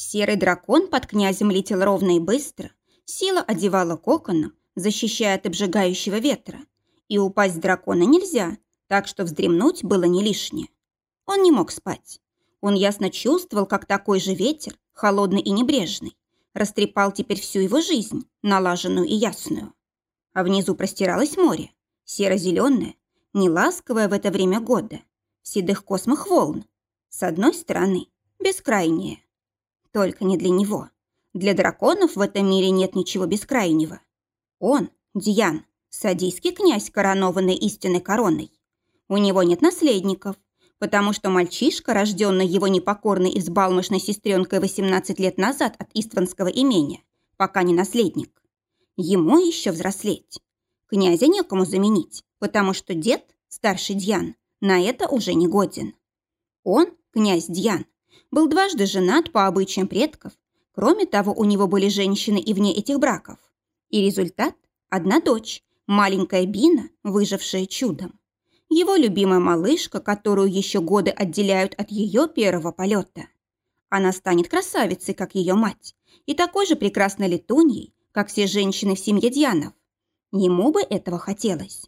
Серый дракон под князем летел ровно и быстро, сила одевала коконом, защищая от обжигающего ветра. И упасть дракона нельзя, так что вздремнуть было не лишнее. Он не мог спать. Он ясно чувствовал, как такой же ветер, холодный и небрежный, растрепал теперь всю его жизнь, налаженную и ясную. А внизу простиралось море, серо-зеленое, неласковое в это время года, седых космах волн. С одной стороны, бескрайнее. Только не для него. Для драконов в этом мире нет ничего бескрайнего. Он, Диан, садийский князь, коронованный истинной короной. У него нет наследников, потому что мальчишка, рожденный его непокорной и взбалмошной сестренкой 18 лет назад от истванского имения, пока не наследник. Ему еще взрослеть. Князя некому заменить, потому что дед, старший Дьян, на это уже не годен. Он, князь Дьян, был дважды женат по обычаям предков. Кроме того, у него были женщины и вне этих браков. И результат – одна дочь, маленькая Бина, выжившая чудом его любимая малышка, которую еще годы отделяют от ее первого полета. Она станет красавицей, как ее мать, и такой же прекрасной летуньей, как все женщины в семье Дьянов. Ему бы этого хотелось.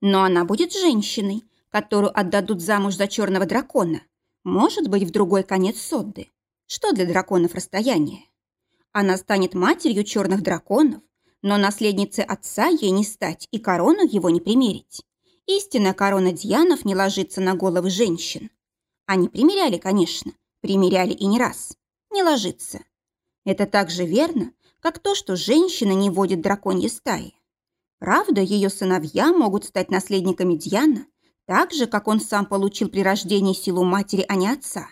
Но она будет женщиной, которую отдадут замуж за черного дракона, может быть, в другой конец Содды. Что для драконов расстояние? Она станет матерью черных драконов, но наследницей отца ей не стать и корону его не примерить. Истинная корона Дьянов не ложится на головы женщин. Они примеряли, конечно, примеряли и не раз. Не ложится. Это так же верно, как то, что женщина не водит драконьи стаи. Правда, ее сыновья могут стать наследниками Дьяна, так же, как он сам получил при рождении силу матери, а не отца.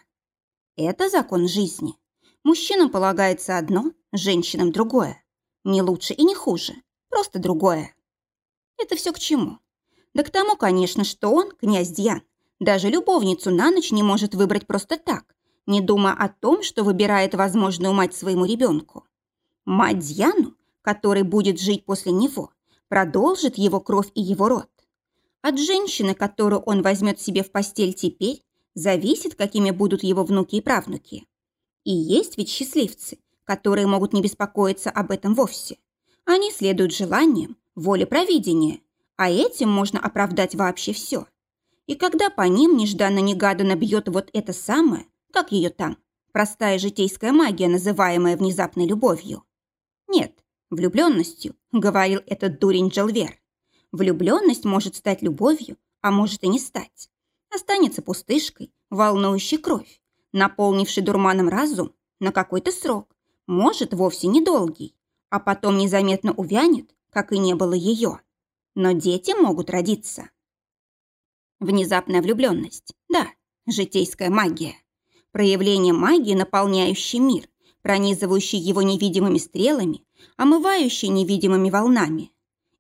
Это закон жизни. Мужчинам полагается одно, женщинам другое. Не лучше и не хуже, просто другое. Это все к чему? Да к тому, конечно, что он, князь Дьян, даже любовницу на ночь не может выбрать просто так, не думая о том, что выбирает возможную мать своему ребенку. Мать Дьяну, который будет жить после него, продолжит его кровь и его род. От женщины, которую он возьмет себе в постель теперь, зависит, какими будут его внуки и правнуки. И есть ведь счастливцы, которые могут не беспокоиться об этом вовсе. Они следуют желаниям, воле провидения, а этим можно оправдать вообще все. И когда по ним нежданно-негаданно бьет вот это самое, как ее там, простая житейская магия, называемая внезапной любовью. Нет, влюбленностью, говорил этот дурень Джелвер. Влюбленность может стать любовью, а может и не стать. Останется пустышкой, волнующей кровь, наполнившей дурманом разум на какой-то срок, может, вовсе недолгий, а потом незаметно увянет, как и не было ее но дети могут родиться. Внезапная влюбленность. Да, житейская магия. Проявление магии, наполняющей мир, пронизывающий его невидимыми стрелами, омывающий невидимыми волнами.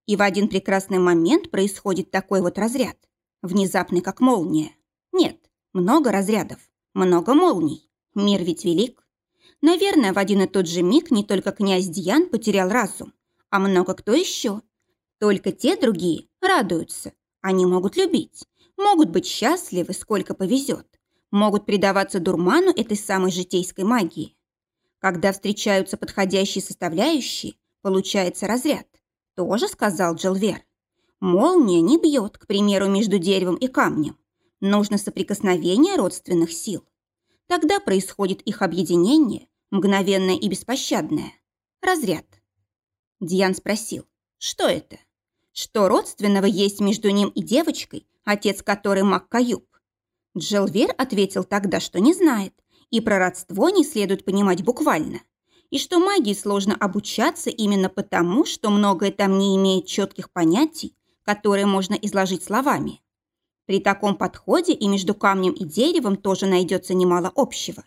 И в один прекрасный момент происходит такой вот разряд. Внезапный, как молния. Нет, много разрядов, много молний. Мир ведь велик. Наверное, в один и тот же миг не только князь Дьян потерял разум, а много кто еще, только те другие радуются. Они могут любить, могут быть счастливы, сколько повезет, могут предаваться дурману этой самой житейской магии. Когда встречаются подходящие составляющие, получается разряд. Тоже сказал Джилвер. Молния не бьет, к примеру, между деревом и камнем. Нужно соприкосновение родственных сил. Тогда происходит их объединение, мгновенное и беспощадное. Разряд. Диан спросил, что это? что родственного есть между ним и девочкой, отец которой Маккаюб. Джелвер ответил тогда, что не знает, и про родство не следует понимать буквально, и что магии сложно обучаться именно потому, что многое там не имеет четких понятий, которые можно изложить словами. При таком подходе и между камнем и деревом тоже найдется немало общего.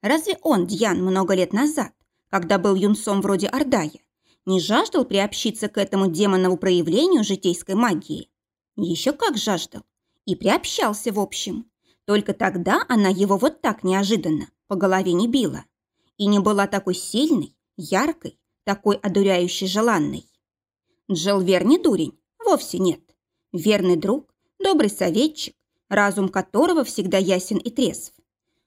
Разве он, Дьян, много лет назад, когда был юнцом вроде Ордая, не жаждал приобщиться к этому демонову проявлению житейской магии. Еще как жаждал. И приобщался, в общем. Только тогда она его вот так неожиданно по голове не била. И не была такой сильной, яркой, такой одуряющей желанной. Джелвер не дурень, вовсе нет. Верный друг, добрый советчик, разум которого всегда ясен и трезв.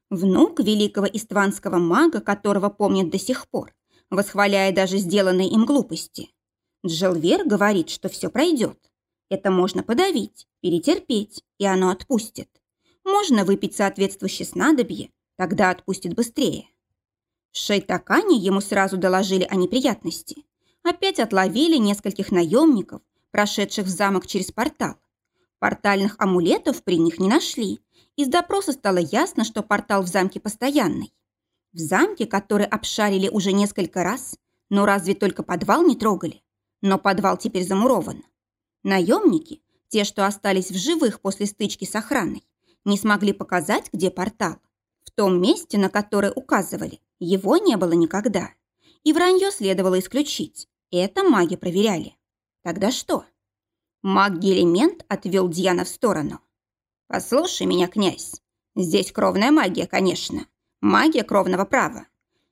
Внук великого истванского мага, которого помнят до сих пор, восхваляя даже сделанные им глупости. Джелвер говорит, что все пройдет. Это можно подавить, перетерпеть, и оно отпустит. Можно выпить соответствующее снадобье, тогда отпустит быстрее. В Шейтакане ему сразу доложили о неприятности. Опять отловили нескольких наемников, прошедших в замок через портал. Портальных амулетов при них не нашли. Из допроса стало ясно, что портал в замке постоянный. В замке, который обшарили уже несколько раз, но разве только подвал не трогали? Но подвал теперь замурован. Наемники, те, что остались в живых после стычки с охраной, не смогли показать, где портал. В том месте, на которое указывали, его не было никогда. И вранье следовало исключить. Это маги проверяли. Тогда что? Маг Гелемент отвел Дьяна в сторону. «Послушай меня, князь. Здесь кровная магия, конечно. Магия кровного права.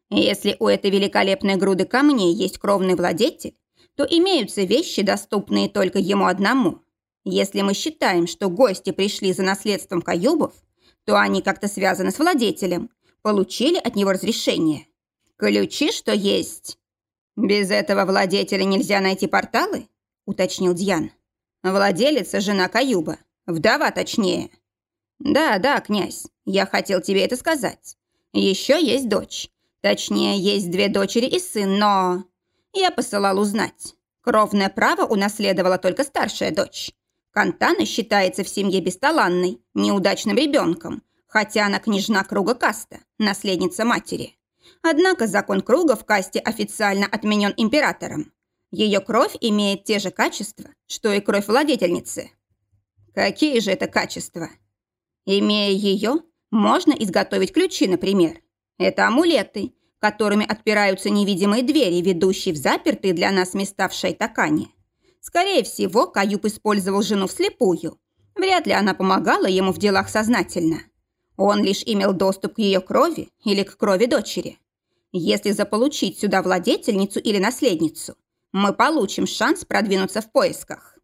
Если у этой великолепной груды камней есть кровный владетель, то имеются вещи, доступные только ему одному. Если мы считаем, что гости пришли за наследством Каюбов, то они как-то связаны с владетелем, получили от него разрешение. Ключи, что есть. Без этого владетеля нельзя найти порталы? Уточнил Дьян. Владелица – жена Каюба. Вдова, точнее. Да, да, князь, я хотел тебе это сказать. Еще есть дочь. Точнее, есть две дочери и сын, но... Я посылал узнать. Кровное право унаследовала только старшая дочь. Кантана считается в семье бесталанной, неудачным ребенком, хотя она княжна круга каста, наследница матери. Однако закон круга в касте официально отменен императором. Ее кровь имеет те же качества, что и кровь владетельницы. Какие же это качества? Имея ее, можно изготовить ключи, например. Это амулеты, которыми отпираются невидимые двери, ведущие в запертые для нас места в Шайтакане. Скорее всего, Каюб использовал жену вслепую. Вряд ли она помогала ему в делах сознательно. Он лишь имел доступ к ее крови или к крови дочери. Если заполучить сюда владетельницу или наследницу, мы получим шанс продвинуться в поисках.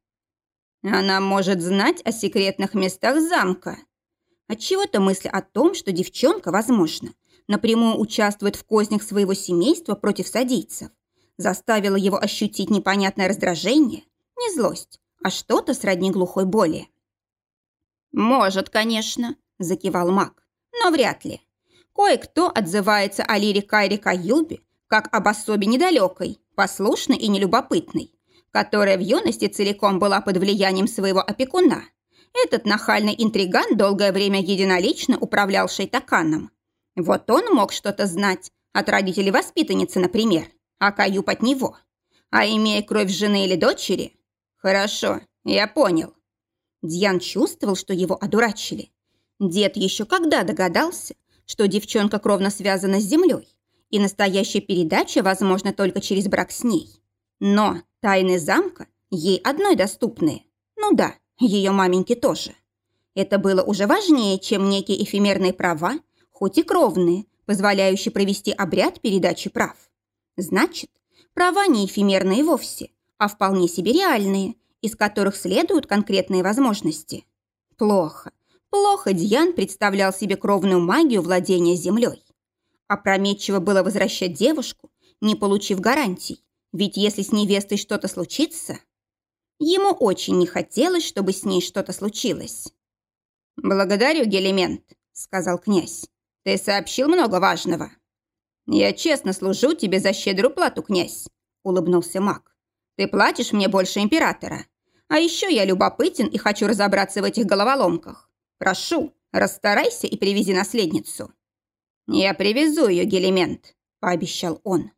Она может знать о секретных местах замка. Отчего-то мысль о том, что девчонка, возможно, напрямую участвует в кознях своего семейства против садийцев, заставила его ощутить непонятное раздражение, не злость, а что-то сродни глухой боли. «Может, конечно», – закивал маг, – «но вряд ли. Кое-кто отзывается о Лире Кайре Каюбе как об особе недалекой, послушной и нелюбопытной, которая в юности целиком была под влиянием своего опекуна. Этот нахальный интриган долгое время единолично управлял Шейтаканом. Вот он мог что-то знать от родителей воспитанницы, например, а Каюб от него. А имея кровь жены или дочери... Хорошо, я понял. Дьян чувствовал, что его одурачили. Дед еще когда догадался, что девчонка кровно связана с землей, и настоящая передача возможна только через брак с ней. Но тайны замка ей одной доступны. Ну да, ее маменьке тоже. Это было уже важнее, чем некие эфемерные права, хоть и кровные, позволяющие провести обряд передачи прав. Значит, права не эфемерные вовсе, а вполне себе реальные, из которых следуют конкретные возможности. Плохо, плохо Дьян представлял себе кровную магию владения землей. Опрометчиво было возвращать девушку, не получив гарантий, ведь если с невестой что-то случится... Ему очень не хотелось, чтобы с ней что-то случилось. «Благодарю, Гелемент», — сказал князь. «Ты сообщил много важного». «Я честно служу тебе за щедрую плату, князь», — улыбнулся маг. «Ты платишь мне больше императора. А еще я любопытен и хочу разобраться в этих головоломках. Прошу, расстарайся и привези наследницу». «Я привезу ее, Гелемент», – пообещал он.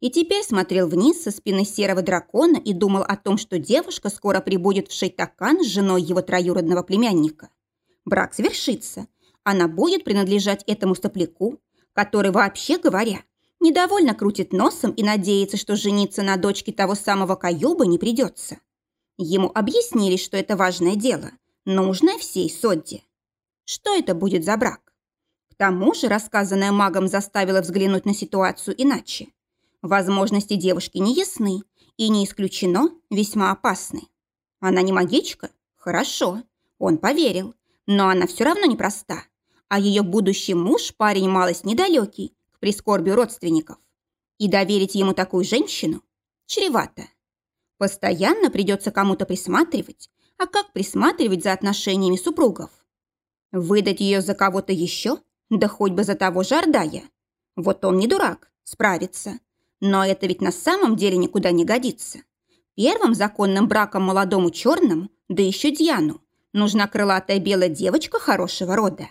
И теперь смотрел вниз со спины серого дракона и думал о том, что девушка скоро прибудет в Шейтакан с женой его троюродного племянника. Брак свершится. Она будет принадлежать этому стопляку, который, вообще говоря, недовольно крутит носом и надеется, что жениться на дочке того самого Каюба не придется. Ему объяснили, что это важное дело, нужное всей Содде. Что это будет за брак? К тому же рассказанное магом заставило взглянуть на ситуацию иначе. Возможности девушки не ясны и не исключено весьма опасны. Она не магичка? Хорошо, он поверил. Но она все равно непроста. а ее будущий муж парень малость недалекий, к прискорбию родственников. И доверить ему такую женщину чревато. Постоянно придется кому-то присматривать, а как присматривать за отношениями супругов? Выдать ее за кого-то еще? Да хоть бы за того же Ордая. Вот он не дурак, справится. Но это ведь на самом деле никуда не годится. Первым законным браком молодому черному, да еще Дьяну, нужна крылатая белая девочка хорошего рода.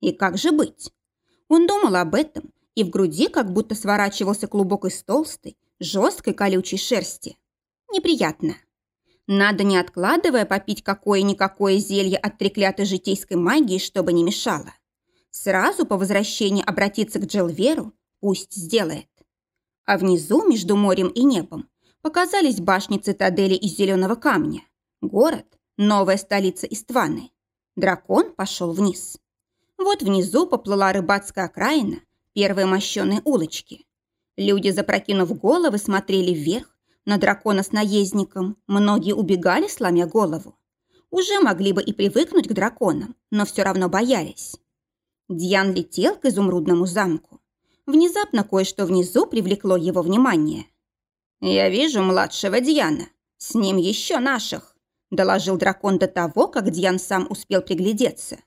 И как же быть? Он думал об этом, и в груди как будто сворачивался клубок из толстой, жесткой колючей шерсти. Неприятно. Надо, не откладывая, попить какое-никакое зелье от треклятой житейской магии, чтобы не мешало. Сразу по возвращении обратиться к Джелверу, пусть сделает. А внизу, между морем и небом, показались башни цитадели из зеленого камня. Город, новая столица Истваны. Дракон пошел вниз. Вот внизу поплыла рыбацкая окраина, первые мощеные улочки. Люди, запрокинув головы, смотрели вверх, на дракона с наездником. Многие убегали, сломя голову. Уже могли бы и привыкнуть к драконам, но все равно боялись. Дьян летел к изумрудному замку. Внезапно кое-что внизу привлекло его внимание. «Я вижу младшего Дьяна. С ним еще наших», – доложил дракон до того, как Дьян сам успел приглядеться.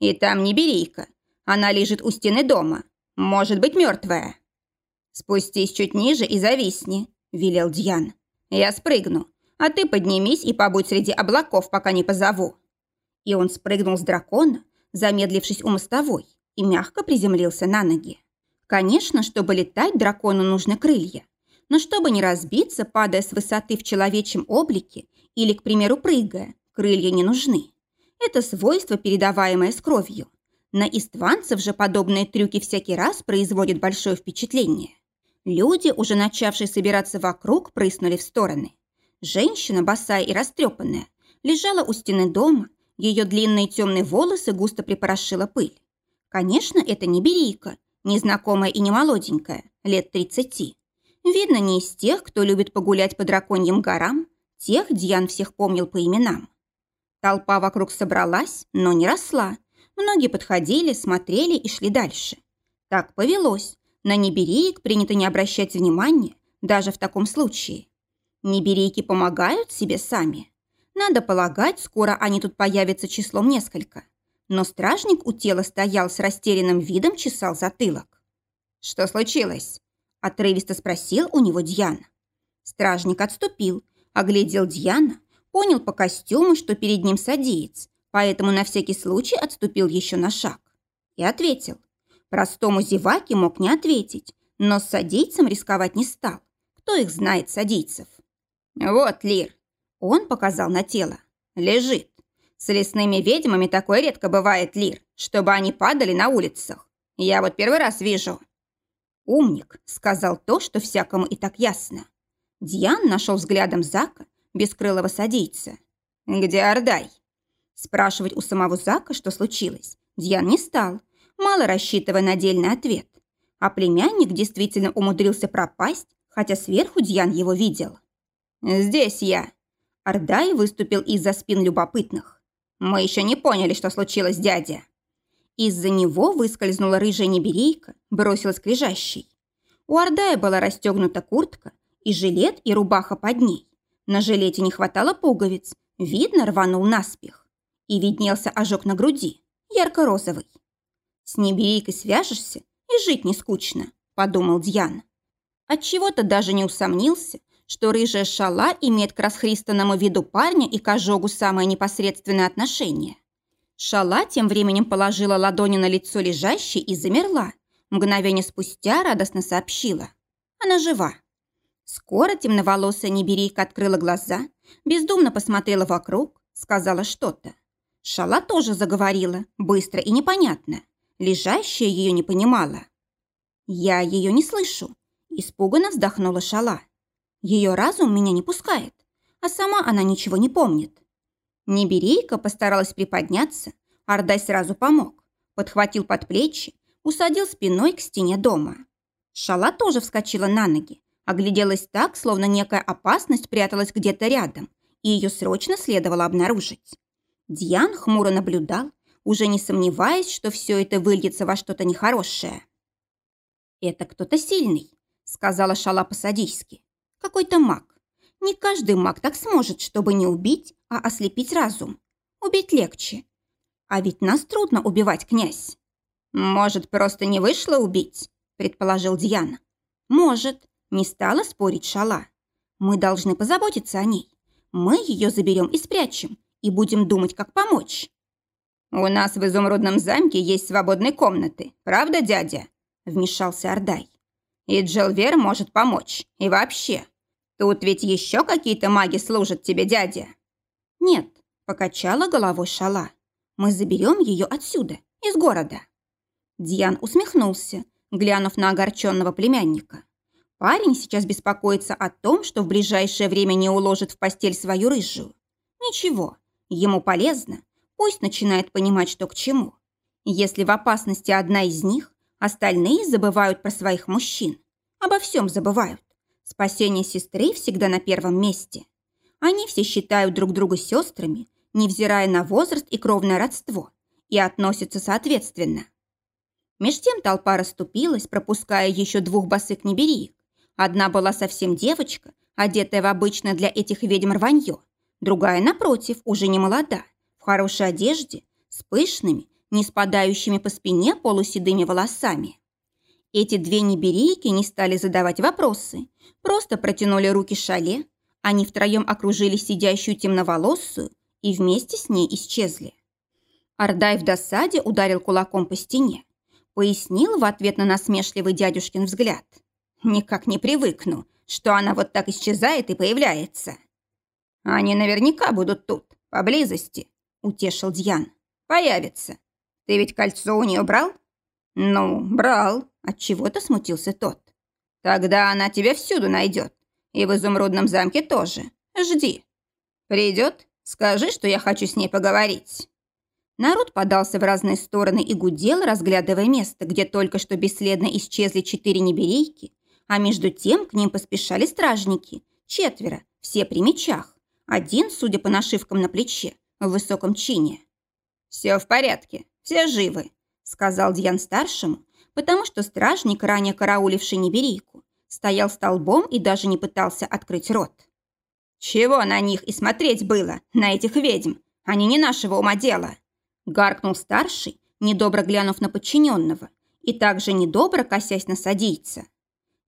«И там не берейка. Она лежит у стены дома. Может быть, мертвая». «Спустись чуть ниже и зависни», – велел Дьян. «Я спрыгну, а ты поднимись и побудь среди облаков, пока не позову». И он спрыгнул с дракона, замедлившись у мостовой, и мягко приземлился на ноги. Конечно, чтобы летать, дракону нужны крылья. Но чтобы не разбиться, падая с высоты в человечьем облике или, к примеру, прыгая, крылья не нужны. Это свойство, передаваемое с кровью. На истванцев же подобные трюки всякий раз производят большое впечатление. Люди, уже начавшие собираться вокруг, прыснули в стороны. Женщина, босая и растрепанная, лежала у стены дома, ее длинные темные волосы густо припорошила пыль. Конечно, это не берийка, незнакомая и не молоденькая, лет тридцати. Видно, не из тех, кто любит погулять по драконьим горам, тех Дьян всех помнил по именам. Толпа вокруг собралась, но не росла. Многие подходили, смотрели и шли дальше. Так повелось. На небереек принято не обращать внимания, даже в таком случае. Неберейки помогают себе сами. Надо полагать, скоро они тут появятся числом несколько. Но стражник у тела стоял с растерянным видом, чесал затылок. «Что случилось?» – отрывисто спросил у него Дьян. Стражник отступил, оглядел Дьяна, понял по костюму, что перед ним садиец, поэтому на всякий случай отступил еще на шаг. И ответил. Простому зеваке мог не ответить, но с садийцем рисковать не стал. Кто их знает, садийцев? «Вот, Лир, он показал на тело. Лежит. С лесными ведьмами такое редко бывает, Лир, чтобы они падали на улицах. Я вот первый раз вижу. Умник сказал то, что всякому и так ясно. Дьян нашел взглядом Зака, бескрылого садийца. «Где Ордай?» Спрашивать у самого Зака, что случилось, Дьян не стал, мало рассчитывая на дельный ответ. А племянник действительно умудрился пропасть, хотя сверху Дьян его видел. «Здесь я», Ордай выступил из-за спин любопытных. «Мы еще не поняли, что случилось, дядя». Из-за него выскользнула рыжая неберейка, бросилась к лежащей. У Ордая была расстегнута куртка, и жилет, и рубаха под ней. На жилете не хватало пуговиц, видно, рванул наспех. И виднелся ожог на груди, ярко-розовый. «С неберейкой свяжешься, и жить не скучно», – подумал Дьян. Отчего-то даже не усомнился, что рыжая шала имеет к расхристанному виду парня и к ожогу самое непосредственное отношение. Шала тем временем положила ладони на лицо лежащей и замерла. Мгновение спустя радостно сообщила. Она жива. Скоро темноволосая неберейка открыла глаза, бездумно посмотрела вокруг, сказала что-то. Шала тоже заговорила, быстро и непонятно. Лежащая ее не понимала. «Я ее не слышу», – испуганно вздохнула Шала. Ее разум меня не пускает, а сама она ничего не помнит. Неберейка постаралась приподняться, Ордай сразу помог, подхватил под плечи, усадил спиной к стене дома. Шала тоже вскочила на ноги, огляделась так, словно некая опасность пряталась где-то рядом, и ее срочно следовало обнаружить. Дьян хмуро наблюдал, уже не сомневаясь, что все это выльется во что-то нехорошее. «Это кто-то сильный», — сказала Шала по-садийски. «Какой-то маг. Не каждый маг так сможет, чтобы не убить, а ослепить разум. Убить легче. А ведь нас трудно убивать, князь». «Может, просто не вышло убить?» – предположил Дьян. «Может», – не стала спорить Шала. «Мы должны позаботиться о ней. Мы ее заберем и спрячем, и будем думать, как помочь». «У нас в изумрудном замке есть свободные комнаты, правда, дядя?» – вмешался Ордай. «И Джелвер может помочь. И вообще, тут ведь еще какие-то маги служат тебе, дядя?» «Нет», – покачала головой Шала. «Мы заберем ее отсюда, из города». Диан усмехнулся, глянув на огорченного племянника. Парень сейчас беспокоится о том, что в ближайшее время не уложит в постель свою рыжую. Ничего, ему полезно, пусть начинает понимать, что к чему. Если в опасности одна из них, остальные забывают про своих мужчин. Обо всем забывают. Спасение сестры всегда на первом месте. Они все считают друг друга сестрами, невзирая на возраст и кровное родство, и относятся соответственно. Меж тем толпа расступилась, пропуская еще двух босых небериек. Одна была совсем девочка, одетая в обычное для этих ведьм рванье. Другая, напротив, уже не молода, в хорошей одежде, с пышными, не спадающими по спине полуседыми волосами. Эти две неберейки не стали задавать вопросы, просто протянули руки шале, они втроем окружили сидящую темноволосую и вместе с ней исчезли. Ордай в досаде ударил кулаком по стене. Пояснил в ответ на насмешливый дядюшкин взгляд. «Никак не привыкну, что она вот так исчезает и появляется». «Они наверняка будут тут, поблизости», — утешил Дьян. «Появится. Ты ведь кольцо у нее брал?» «Ну, брал», — отчего-то смутился тот. «Тогда она тебя всюду найдет. И в изумрудном замке тоже. Жди. Придет, скажи, что я хочу с ней поговорить». Народ подался в разные стороны и гудел, разглядывая место, где только что бесследно исчезли четыре неберейки, а между тем к ним поспешали стражники, четверо, все при мечах, один, судя по нашивкам на плече, в высоком чине. «Все в порядке, все живы», — сказал Дьян старшему, потому что стражник, ранее карауливший неберейку, стоял столбом и даже не пытался открыть рот. «Чего на них и смотреть было, на этих ведьм? Они не нашего ума дела!» Гаркнул старший, недобро глянув на подчиненного, и также недобро косясь на садийца.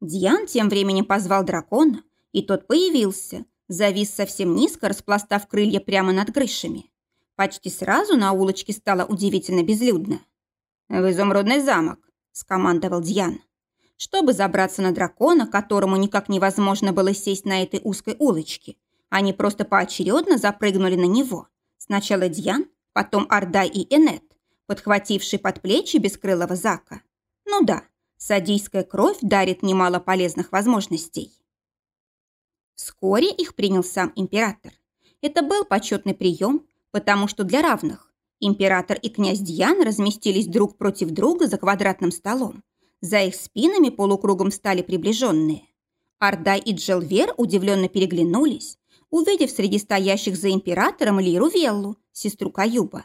Дьян тем временем позвал дракона, и тот появился, завис совсем низко, распластав крылья прямо над крышами. Почти сразу на улочке стало удивительно безлюдно. «В изумрудный замок», – скомандовал Дьян. Чтобы забраться на дракона, которому никак невозможно было сесть на этой узкой улочке, они просто поочередно запрыгнули на него. Сначала Дьян, потом Ордай и Энет, подхвативший под плечи бескрылого Зака. Ну да, садийская кровь дарит немало полезных возможностей. Вскоре их принял сам император. Это был почетный прием, потому что для равных император и князь Дьян разместились друг против друга за квадратным столом. За их спинами полукругом стали приближенные. Ордай и Джелвер удивленно переглянулись, увидев среди стоящих за императором Лиру Веллу, сестру Каюба.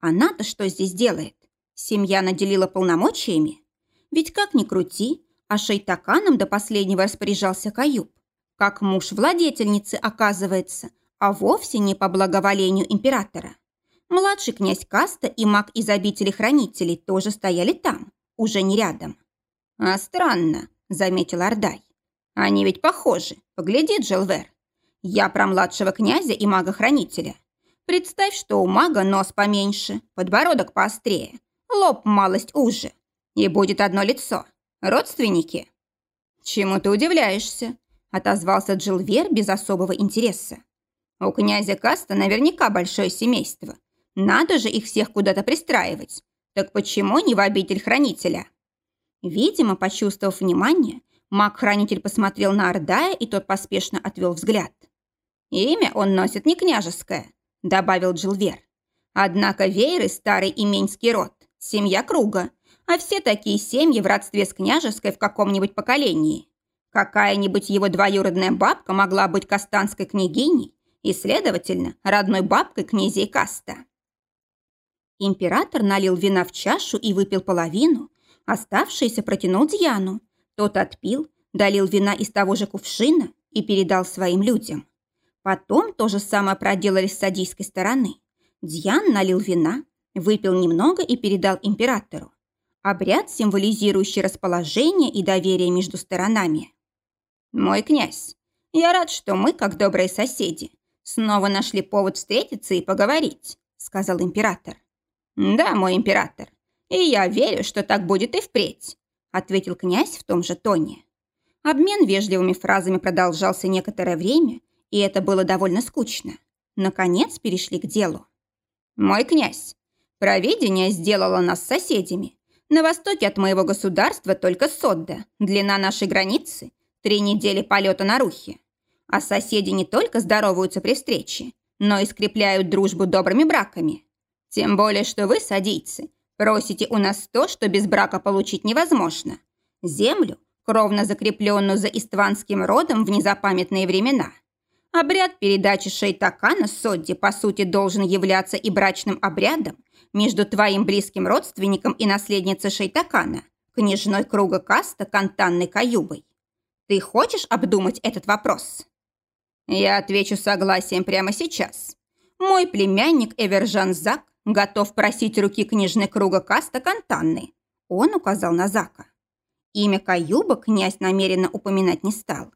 Она-то что здесь делает? Семья наделила полномочиями? Ведь как ни крути, а шейтаканом до последнего распоряжался Каюб. Как муж владетельницы, оказывается, а вовсе не по благоволению императора. Младший князь Каста и маг из обители хранителей тоже стояли там, уже не рядом. «А странно», — заметил Ордай. «Они ведь похожи. Погляди, Джелвер. Я про младшего князя и мага-хранителя. Представь, что у мага нос поменьше, подбородок поострее, лоб малость уже. И будет одно лицо. Родственники. Чему ты удивляешься? Отозвался Джилвер без особого интереса. У князя Каста наверняка большое семейство. Надо же их всех куда-то пристраивать. Так почему не в обитель хранителя? Видимо, почувствовав внимание, маг-хранитель посмотрел на Ордая, и тот поспешно отвел взгляд. «Имя он носит не княжеское», – добавил Джилвер. «Однако Вейры – старый именский род, семья круга, а все такие семьи в родстве с княжеской в каком-нибудь поколении. Какая-нибудь его двоюродная бабка могла быть кастанской княгиней и, следовательно, родной бабкой князей Каста». Император налил вина в чашу и выпил половину, оставшееся протянул Дьяну. Тот отпил, долил вина из того же кувшина и передал своим людям. Потом то же самое проделали с садийской стороны. Дьян налил вина, выпил немного и передал императору. Обряд, символизирующий расположение и доверие между сторонами. «Мой князь, я рад, что мы, как добрые соседи, снова нашли повод встретиться и поговорить», сказал император. «Да, мой император, и я верю, что так будет и впредь», ответил князь в том же тоне. Обмен вежливыми фразами продолжался некоторое время, и это было довольно скучно. Наконец перешли к делу. «Мой князь, провидение сделало нас соседями, на востоке от моего государства только Содда. Длина нашей границы – три недели полета на Рухе. А соседи не только здороваются при встрече, но и скрепляют дружбу добрыми браками. Тем более, что вы, садийцы, просите у нас то, что без брака получить невозможно. Землю, кровно закрепленную за истванским родом в незапамятные времена. Обряд передачи Шейтакана Содди, по сути, должен являться и брачным обрядом, между твоим близким родственником и наследницей Шейтакана, княжной круга каста Кантанной Каюбой. Ты хочешь обдумать этот вопрос? Я отвечу согласием прямо сейчас. Мой племянник Эвержан Зак готов просить руки княжны круга каста Кантанны. Он указал на Зака. Имя Каюба князь намеренно упоминать не стал.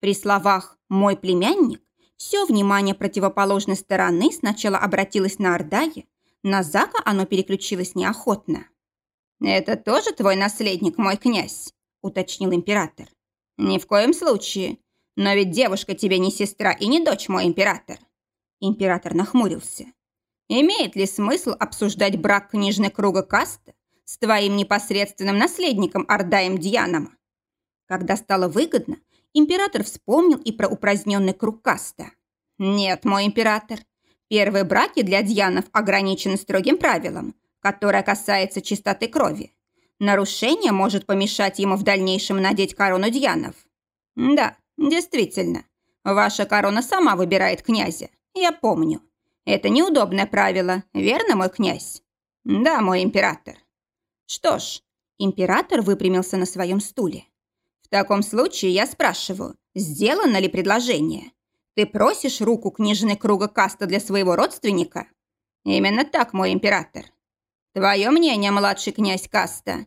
При словах «мой племянник» все внимание противоположной стороны сначала обратилось на Ордае, на Зака оно переключилось неохотно. «Это тоже твой наследник, мой князь?» – уточнил император. «Ни в коем случае. Но ведь девушка тебе не сестра и не дочь, мой император». Император нахмурился. «Имеет ли смысл обсуждать брак книжной круга каста с твоим непосредственным наследником Ордаем Дьяном?» Когда стало выгодно, император вспомнил и про упраздненный круг каста. «Нет, мой император, Первые браки для дьянов ограничены строгим правилом, которое касается чистоты крови. Нарушение может помешать ему в дальнейшем надеть корону дьянов. Да, действительно, ваша корона сама выбирает князя, я помню. Это неудобное правило, верно, мой князь? Да, мой император. Что ж, император выпрямился на своем стуле. В таком случае я спрашиваю, сделано ли предложение? Ты просишь руку княжны круга каста для своего родственника? Именно так, мой император. Твое мнение, младший князь каста?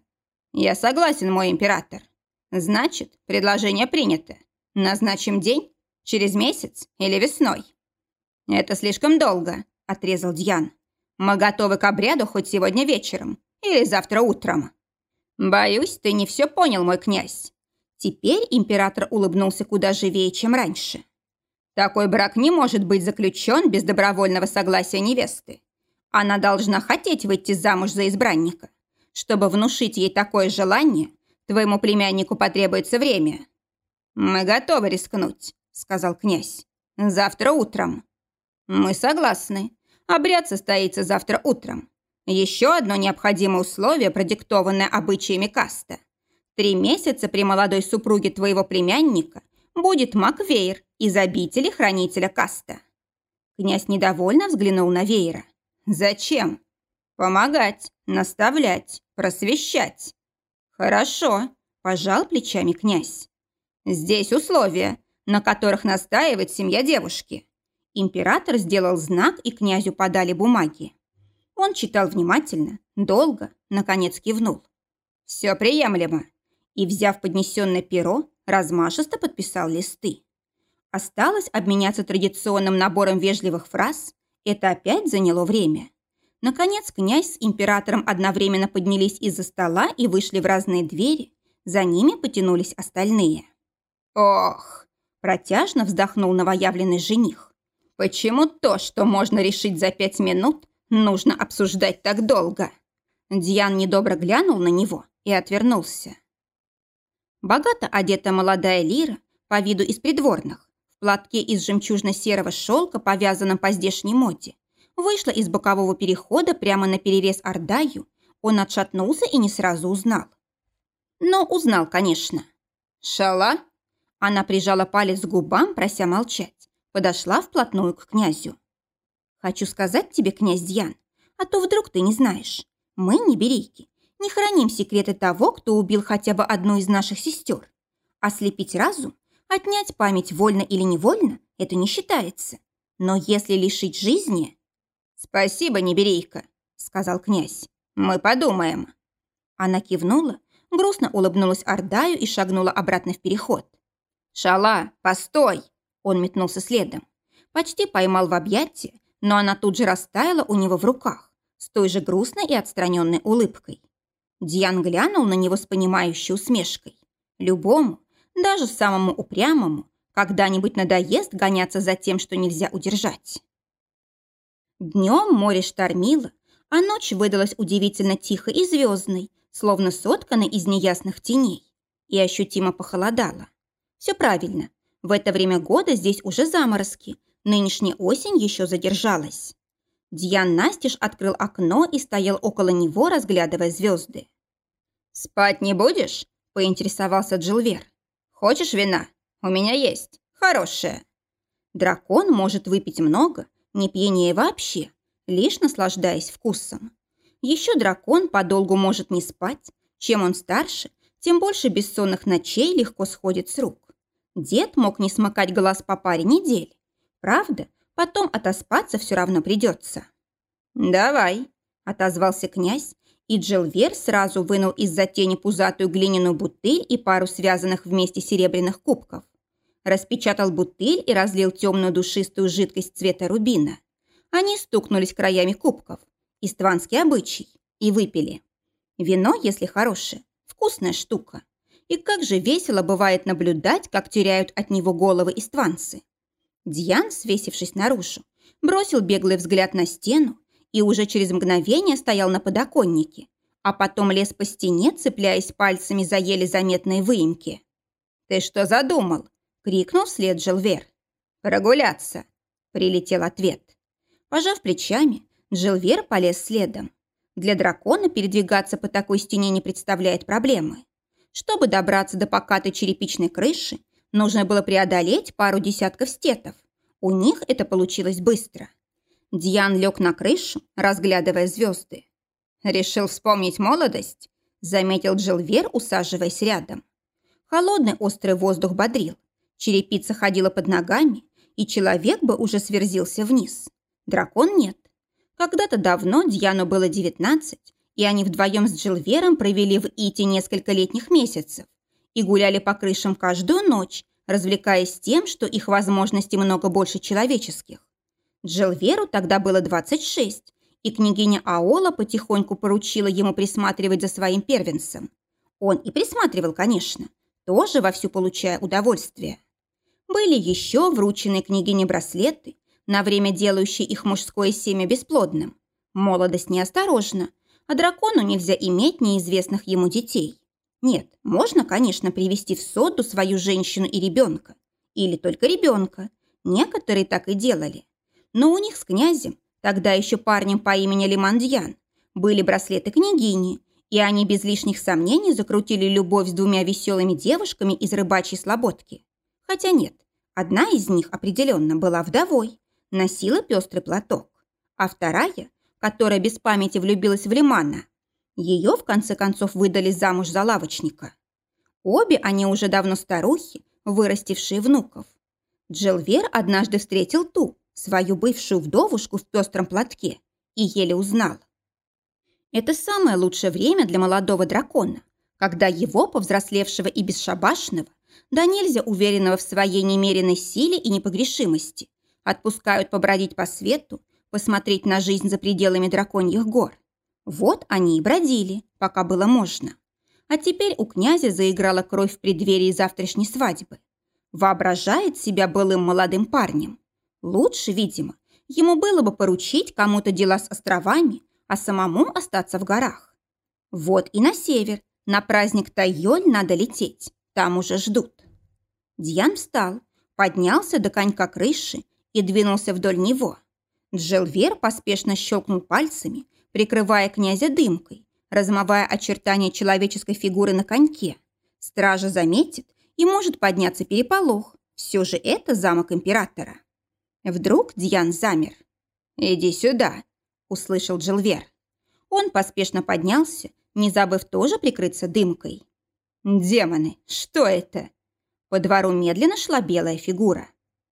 Я согласен, мой император. Значит, предложение принято. Назначим день? Через месяц или весной? Это слишком долго, отрезал Дьян. Мы готовы к обряду хоть сегодня вечером или завтра утром. Боюсь, ты не все понял, мой князь. Теперь император улыбнулся куда живее, чем раньше. Такой брак не может быть заключен без добровольного согласия невесты. Она должна хотеть выйти замуж за избранника. Чтобы внушить ей такое желание, твоему племяннику потребуется время. «Мы готовы рискнуть», — сказал князь. «Завтра утром». «Мы согласны. Обряд состоится завтра утром. Еще одно необходимое условие, продиктованное обычаями каста. Три месяца при молодой супруге твоего племянника будет Маквейр из обители хранителя каста. Князь недовольно взглянул на Вейра. «Зачем? Помогать, наставлять, просвещать». «Хорошо», – пожал плечами князь. «Здесь условия, на которых настаивает семья девушки». Император сделал знак, и князю подали бумаги. Он читал внимательно, долго, наконец кивнул. «Все приемлемо». И, взяв поднесенное перо, размашисто подписал листы. Осталось обменяться традиционным набором вежливых фраз. Это опять заняло время. Наконец князь с императором одновременно поднялись из-за стола и вышли в разные двери. За ними потянулись остальные. «Ох!» – протяжно вздохнул новоявленный жених. «Почему то, что можно решить за пять минут, нужно обсуждать так долго?» Диан недобро глянул на него и отвернулся. Богато одетая молодая лира, по виду из придворных, в платке из жемчужно-серого шелка, повязанном по здешней моде, вышла из бокового перехода прямо на перерез Ордаю. Он отшатнулся и не сразу узнал. Но узнал, конечно. «Шала?» Она прижала палец к губам, прося молчать. Подошла вплотную к князю. «Хочу сказать тебе, князь Дьян, А то вдруг ты не знаешь. Мы, не берейки, не храним секреты того, кто убил хотя бы одну из наших сестер. Ослепить разум, отнять память вольно или невольно – это не считается. Но если лишить жизни... «Спасибо, неберейка», – сказал князь. «Мы подумаем». Она кивнула, грустно улыбнулась Ордаю и шагнула обратно в переход. «Шала, постой!» Он метнулся следом. Почти поймал в объятия, но она тут же растаяла у него в руках, с той же грустной и отстраненной улыбкой. Диан глянул на него с понимающей усмешкой. Любому, даже самому упрямому, когда-нибудь надоест гоняться за тем, что нельзя удержать. Днем море штормило, а ночь выдалась удивительно тихой и звездной, словно сотканной из неясных теней, и ощутимо похолодало. Все правильно, в это время года здесь уже заморозки, нынешняя осень еще задержалась. Дьян Настиж открыл окно и стоял около него, разглядывая звезды. «Спать не будешь?» – поинтересовался Джилвер. «Хочешь вина? У меня есть. Хорошее». Дракон может выпить много, не пьянее вообще, лишь наслаждаясь вкусом. Еще дракон подолгу может не спать. Чем он старше, тем больше бессонных ночей легко сходит с рук. Дед мог не смыкать глаз по паре недель. Правда, потом отоспаться все равно придется. «Давай», – отозвался князь, и Джилвер сразу вынул из-за тени пузатую глиняную бутыль и пару связанных вместе серебряных кубков. Распечатал бутыль и разлил темную душистую жидкость цвета рубина. Они стукнулись краями кубков. Истванский обычай. И выпили. Вино, если хорошее, вкусная штука. И как же весело бывает наблюдать, как теряют от него головы истванцы. Дьян, свесившись наружу, бросил беглый взгляд на стену и уже через мгновение стоял на подоконнике, а потом лез по стене, цепляясь пальцами за еле заметные выемки. «Ты что задумал?» — крикнул вслед Джилвер. «Прогуляться!» — прилетел ответ. Пожав плечами, Джилвер полез следом. Для дракона передвигаться по такой стене не представляет проблемы. Чтобы добраться до покатой черепичной крыши, нужно было преодолеть пару десятков стетов. У них это получилось быстро. Диан лег на крышу, разглядывая звезды. «Решил вспомнить молодость?» – заметил Джилвер, усаживаясь рядом. Холодный острый воздух бодрил. Черепица ходила под ногами, и человек бы уже сверзился вниз. Дракон нет. Когда-то давно Дьяну было 19, и они вдвоем с Джилвером провели в Ите несколько летних месяцев и гуляли по крышам каждую ночь, развлекаясь тем, что их возможностей много больше человеческих. Джилверу тогда было 26, и княгиня Аола потихоньку поручила ему присматривать за своим первенцем. Он и присматривал, конечно, тоже вовсю получая удовольствие. Были еще врученные княгине браслеты, на время делающие их мужское семя бесплодным. Молодость неосторожна, а дракону нельзя иметь неизвестных ему детей. Нет, можно, конечно, привести в соду свою женщину и ребенка. Или только ребенка. Некоторые так и делали. Но у них с князем, тогда еще парнем по имени Лимандьян, были браслеты княгини, и они без лишних сомнений закрутили любовь с двумя веселыми девушками из рыбачьей слободки. Хотя нет, одна из них определенно была вдовой, носила пестрый платок, а вторая, которая без памяти влюбилась в Лимана, ее в конце концов выдали замуж за лавочника. Обе они уже давно старухи, вырастившие внуков. Джилвер однажды встретил ту, свою бывшую вдовушку в пестром платке и еле узнал. Это самое лучшее время для молодого дракона, когда его, повзрослевшего и бесшабашного, да нельзя уверенного в своей немеренной силе и непогрешимости, отпускают побродить по свету, посмотреть на жизнь за пределами драконьих гор. Вот они и бродили, пока было можно. А теперь у князя заиграла кровь в преддверии завтрашней свадьбы. Воображает себя былым молодым парнем. Лучше, видимо, ему было бы поручить кому-то дела с островами, а самому остаться в горах. Вот и на север, на праздник Тайоль надо лететь, там уже ждут. Дьян встал, поднялся до конька крыши и двинулся вдоль него. Джелвер поспешно щелкнул пальцами, прикрывая князя дымкой, размывая очертания человеческой фигуры на коньке. Стража заметит и может подняться переполох. Все же это замок императора. Вдруг Дьян замер. «Иди сюда!» – услышал Джилвер. Он поспешно поднялся, не забыв тоже прикрыться дымкой. «Демоны, что это?» По двору медленно шла белая фигура.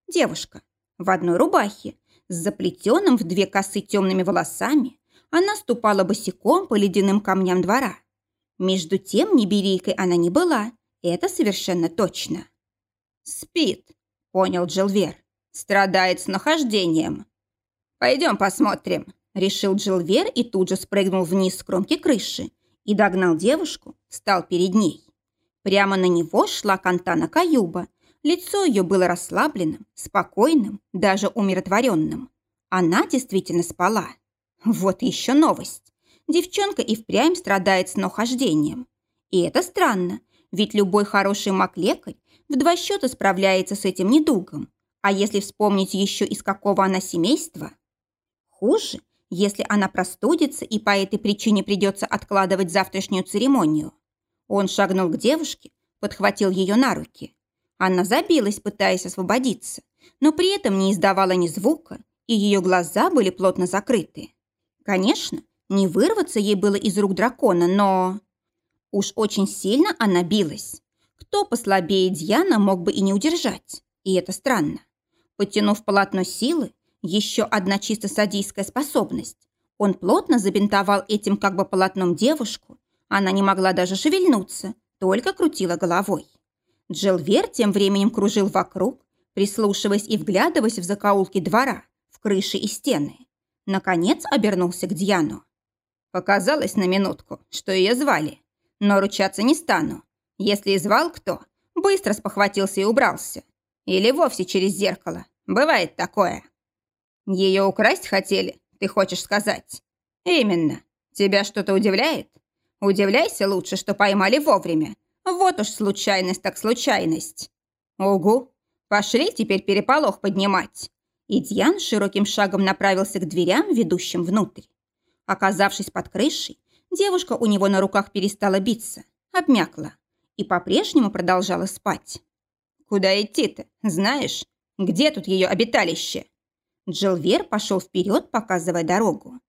Девушка в одной рубахе, с заплетенным в две косы темными волосами, она ступала босиком по ледяным камням двора. Между тем, неберийкой она не была, это совершенно точно. «Спит», — понял Джилвер, — «страдает с нахождением». «Пойдем посмотрим», — решил Джилвер и тут же спрыгнул вниз с кромки крыши и догнал девушку, встал перед ней. Прямо на него шла Кантана Каюба. Лицо ее было расслабленным, спокойным, даже умиротворенным. Она действительно спала. Вот еще новость. Девчонка и впрямь страдает снохождением. И это странно, ведь любой хороший маг-лекарь в два счета справляется с этим недугом. А если вспомнить еще из какого она семейства? Хуже, если она простудится и по этой причине придется откладывать завтрашнюю церемонию. Он шагнул к девушке, подхватил ее на руки. Она забилась, пытаясь освободиться, но при этом не издавала ни звука, и ее глаза были плотно закрыты. Конечно, не вырваться ей было из рук дракона, но... Уж очень сильно она билась. Кто послабее Дьяна мог бы и не удержать. И это странно. Подтянув полотно силы, еще одна чисто садийская способность. Он плотно забинтовал этим как бы полотном девушку. Она не могла даже шевельнуться, только крутила головой. Джилвер тем временем кружил вокруг, прислушиваясь и вглядываясь в закоулки двора, в крыши и стены. Наконец обернулся к Дьяну. Показалось на минутку, что ее звали но ручаться не стану. Если и звал кто, быстро спохватился и убрался. Или вовсе через зеркало. Бывает такое. Ее украсть хотели, ты хочешь сказать? Именно. Тебя что-то удивляет? Удивляйся лучше, что поймали вовремя. Вот уж случайность так случайность. Угу. Пошли теперь переполох поднимать. И Дьян широким шагом направился к дверям, ведущим внутрь. Оказавшись под крышей, Девушка у него на руках перестала биться, обмякла и по-прежнему продолжала спать. «Куда идти-то? Знаешь, где тут ее обиталище?» Джилвер пошел вперед, показывая дорогу.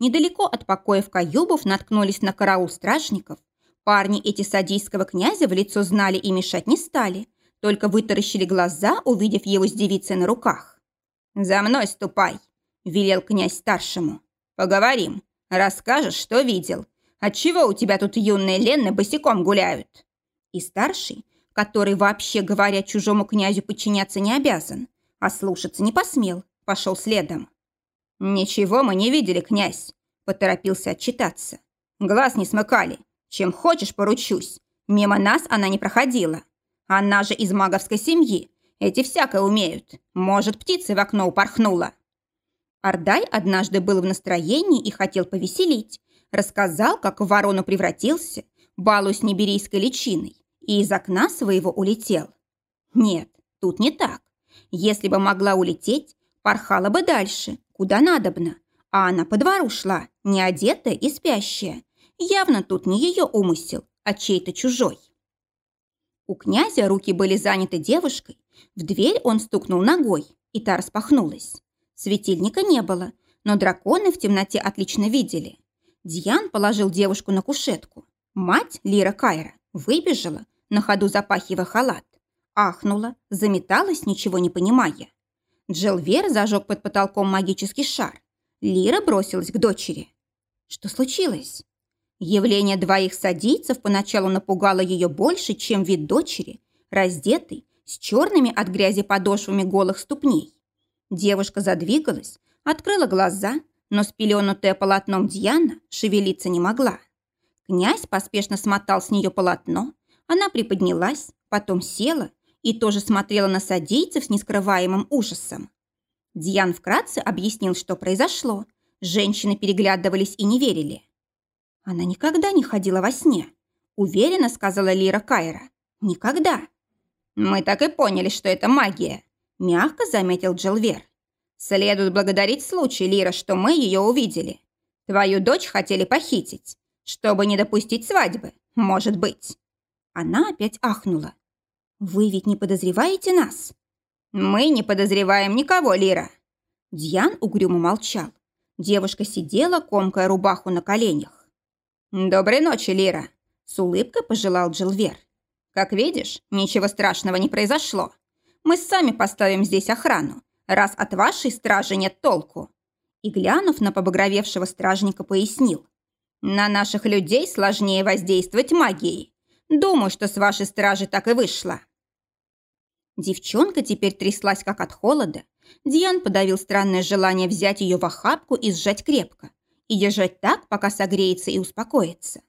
Недалеко от покоев Каюбов наткнулись на караул стражников. Парни эти садийского князя в лицо знали и мешать не стали, только вытаращили глаза, увидев его с девицей на руках. «За мной ступай!» – велел князь старшему. «Поговорим. Расскажешь, что видел. Отчего у тебя тут юные Ленны босиком гуляют?» И старший, который, вообще говоря, чужому князю подчиняться не обязан, а слушаться не посмел, пошел следом. «Ничего мы не видели, князь», – поторопился отчитаться. «Глаз не смыкали. Чем хочешь, поручусь. Мимо нас она не проходила. Она же из маговской семьи. Эти всякое умеют. Может, птица в окно упорхнула». Ардай однажды был в настроении и хотел повеселить. Рассказал, как в ворону превратился, балуясь неберийской личиной, и из окна своего улетел. Нет, тут не так. Если бы могла улететь, порхала бы дальше, куда надобно. А она по двору шла, не одетая и спящая. Явно тут не ее умысел, а чей-то чужой. У князя руки были заняты девушкой. В дверь он стукнул ногой, и та распахнулась. Светильника не было, но драконы в темноте отлично видели. Дьян положил девушку на кушетку. Мать, Лира Кайра, выбежала, на ходу запахивая халат. Ахнула, заметалась, ничего не понимая. Джелвер зажег под потолком магический шар. Лира бросилась к дочери. Что случилось? Явление двоих садийцев поначалу напугало ее больше, чем вид дочери, раздетой, с черными от грязи подошвами голых ступней. Девушка задвигалась, открыла глаза, но спеленутая полотном Дьяна шевелиться не могла. Князь поспешно смотал с нее полотно, она приподнялась, потом села и тоже смотрела на садийцев с нескрываемым ужасом. Дьян вкратце объяснил, что произошло. Женщины переглядывались и не верили. Она никогда не ходила во сне, уверенно сказала Лира Кайра. Никогда. Мы так и поняли, что это магия, Мягко заметил Джилвер. Следует благодарить случай, Лира, что мы ее увидели. Твою дочь хотели похитить, чтобы не допустить свадьбы, может быть. Она опять ахнула. Вы ведь не подозреваете нас? Мы не подозреваем никого, Лира. Дьян угрюмо молчал. Девушка сидела, комкая рубаху на коленях. «Доброй ночи, Лира!» – с улыбкой пожелал Джилвер. «Как видишь, ничего страшного не произошло. Мы сами поставим здесь охрану, раз от вашей стражи нет толку». И, глянув на побагровевшего стражника, пояснил. «На наших людей сложнее воздействовать магией. Думаю, что с вашей стражи так и вышло». Девчонка теперь тряслась, как от холода. Диан подавил странное желание взять ее в охапку и сжать крепко. И держать так, пока согреется и успокоится.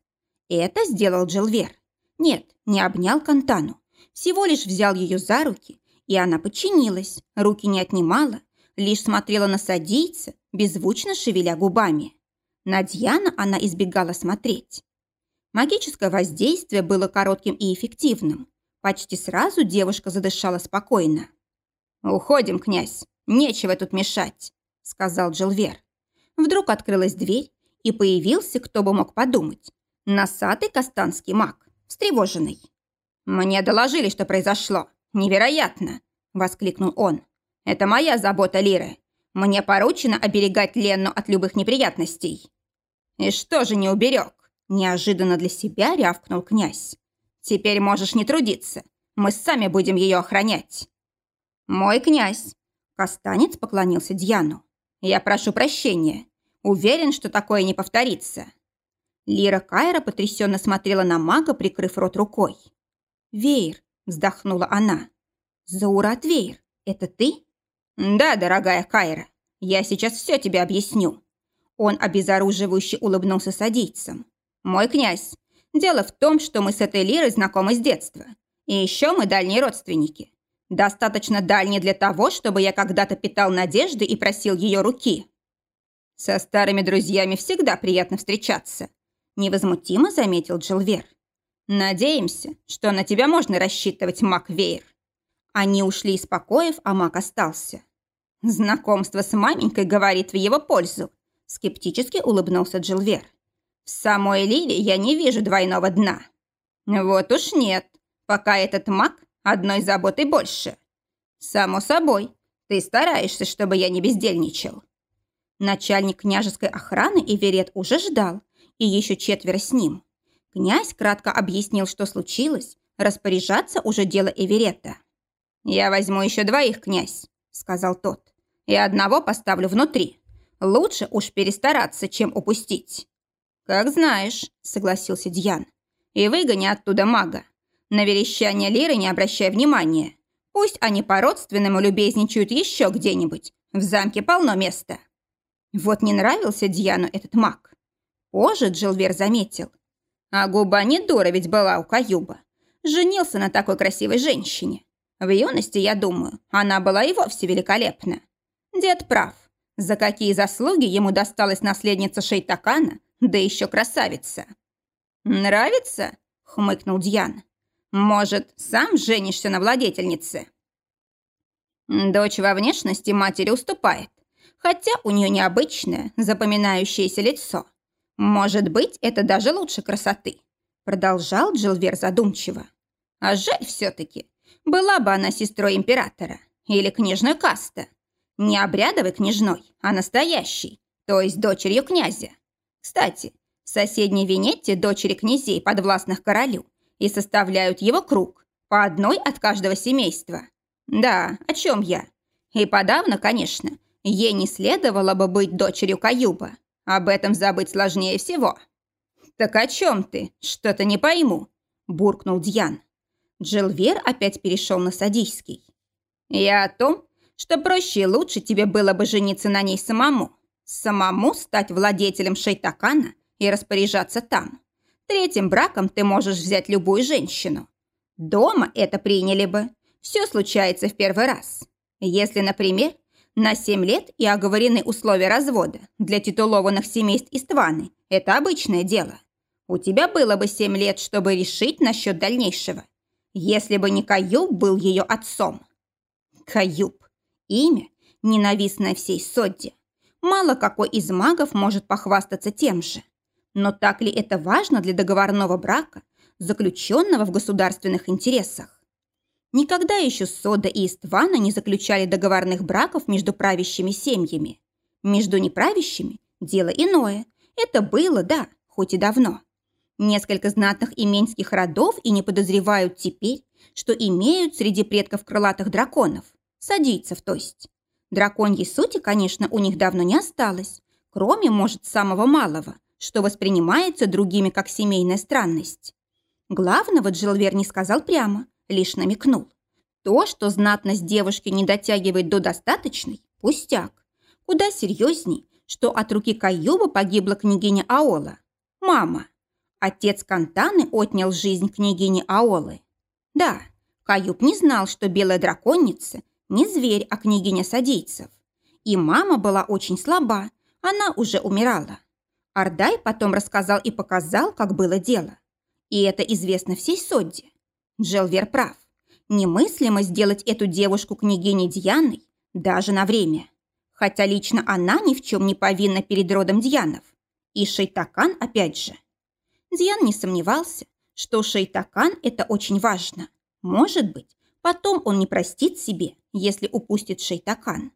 Это сделал Джилвер. Нет, не обнял Кантану. Всего лишь взял ее за руки, и она подчинилась, руки не отнимала, лишь смотрела на садийца, беззвучно шевеля губами. На Дьяна она избегала смотреть. Магическое воздействие было коротким и эффективным. Почти сразу девушка задышала спокойно. «Уходим, князь, нечего тут мешать», — сказал Джилвер. Вдруг открылась дверь, и появился, кто бы мог подумать, носатый кастанский маг, встревоженный. «Мне доложили, что произошло. Невероятно!» — воскликнул он. «Это моя забота, Лиры. Мне поручено оберегать Ленну от любых неприятностей». «И что же не уберег?» – неожиданно для себя рявкнул князь. Теперь можешь не трудиться. Мы сами будем ее охранять». «Мой князь!» Костанец поклонился Дьяну. «Я прошу прощения. Уверен, что такое не повторится». Лира Кайра потрясенно смотрела на мага, прикрыв рот рукой. «Веер!» – вздохнула она. «Заурат Веер, это ты?» «Да, дорогая Кайра, я сейчас все тебе объясню». Он обезоруживающе улыбнулся садийцам. «Мой князь, Дело в том, что мы с этой Лирой знакомы с детства. И еще мы дальние родственники. Достаточно дальние для того, чтобы я когда-то питал надежды и просил ее руки. Со старыми друзьями всегда приятно встречаться. Невозмутимо заметил Джилвер. Надеемся, что на тебя можно рассчитывать, Мак Вейер. Они ушли из покоев, а Мак остался. Знакомство с маменькой говорит в его пользу. Скептически улыбнулся Джилвер. В самой Ливе я не вижу двойного дна. Вот уж нет, пока этот маг одной заботой больше. Само собой, ты стараешься, чтобы я не бездельничал. Начальник княжеской охраны Иверет уже ждал, и еще четверо с ним. Князь кратко объяснил, что случилось, распоряжаться уже дело Эверета. «Я возьму еще двоих, князь», — сказал тот, «и одного поставлю внутри. Лучше уж перестараться, чем упустить». «Как знаешь», — согласился Дьян. «И выгони оттуда мага. На верещание Лиры не обращай внимания. Пусть они по-родственному любезничают еще где-нибудь. В замке полно места». Вот не нравился Дьяну этот маг. Позже Джилвер заметил. А губа не дура ведь была у Каюба. Женился на такой красивой женщине. В юности, я думаю, она была и вовсе великолепна. Дед прав. За какие заслуги ему досталась наследница Шейтакана, да еще красавица. «Нравится?» — хмыкнул Дьян. «Может, сам женишься на владетельнице?» Дочь во внешности матери уступает, хотя у нее необычное, запоминающееся лицо. Может быть, это даже лучше красоты, продолжал Джилвер задумчиво. А жаль все-таки, была бы она сестрой императора или княжной каста. Не обрядовой княжной, а настоящей, то есть дочерью князя. Кстати, в соседней Венетте дочери князей подвластных королю и составляют его круг, по одной от каждого семейства. Да, о чем я? И подавно, конечно, ей не следовало бы быть дочерью Каюба. Об этом забыть сложнее всего. «Так о чем ты? Что-то не пойму», – буркнул Дьян. Джилвер опять перешел на садийский. «Я о том, что проще и лучше тебе было бы жениться на ней самому. Самому стать владетелем Шейтакана и распоряжаться там. Третьим браком ты можешь взять любую женщину. Дома это приняли бы. Все случается в первый раз. Если, например, на 7 лет и оговорены условия развода для титулованных семейств Истваны, это обычное дело. У тебя было бы 7 лет, чтобы решить насчет дальнейшего. Если бы не Каюб был ее отцом. Каюб. Имя, ненавистное всей Содде. Мало какой из магов может похвастаться тем же. Но так ли это важно для договорного брака, заключенного в государственных интересах? Никогда еще Сода и Иствана не заключали договорных браков между правящими семьями. Между неправящими дело иное. Это было, да, хоть и давно. Несколько знатных именских родов и не подозревают теперь, что имеют среди предков крылатых драконов. Садийцев, то есть. Драконьей сути, конечно, у них давно не осталось, кроме, может, самого малого, что воспринимается другими как семейная странность. Главного Джилвер не сказал прямо, лишь намекнул. То, что знатность девушки не дотягивает до достаточной, пустяк. Куда серьезней, что от руки Каюба погибла княгиня Аола. Мама. Отец Кантаны отнял жизнь княгини Аолы. Да, Каюб не знал, что белая драконица не зверь, а княгиня садийцев. И мама была очень слаба, она уже умирала. Ардай потом рассказал и показал, как было дело. И это известно всей Содде. Джелвер прав. Немыслимо сделать эту девушку княгиней Дьяной даже на время. Хотя лично она ни в чем не повинна перед родом Дьянов. И Шейтакан опять же. Дьян не сомневался, что Шейтакан – это очень важно. Может быть, потом он не простит себе, если упустит Шейтакан.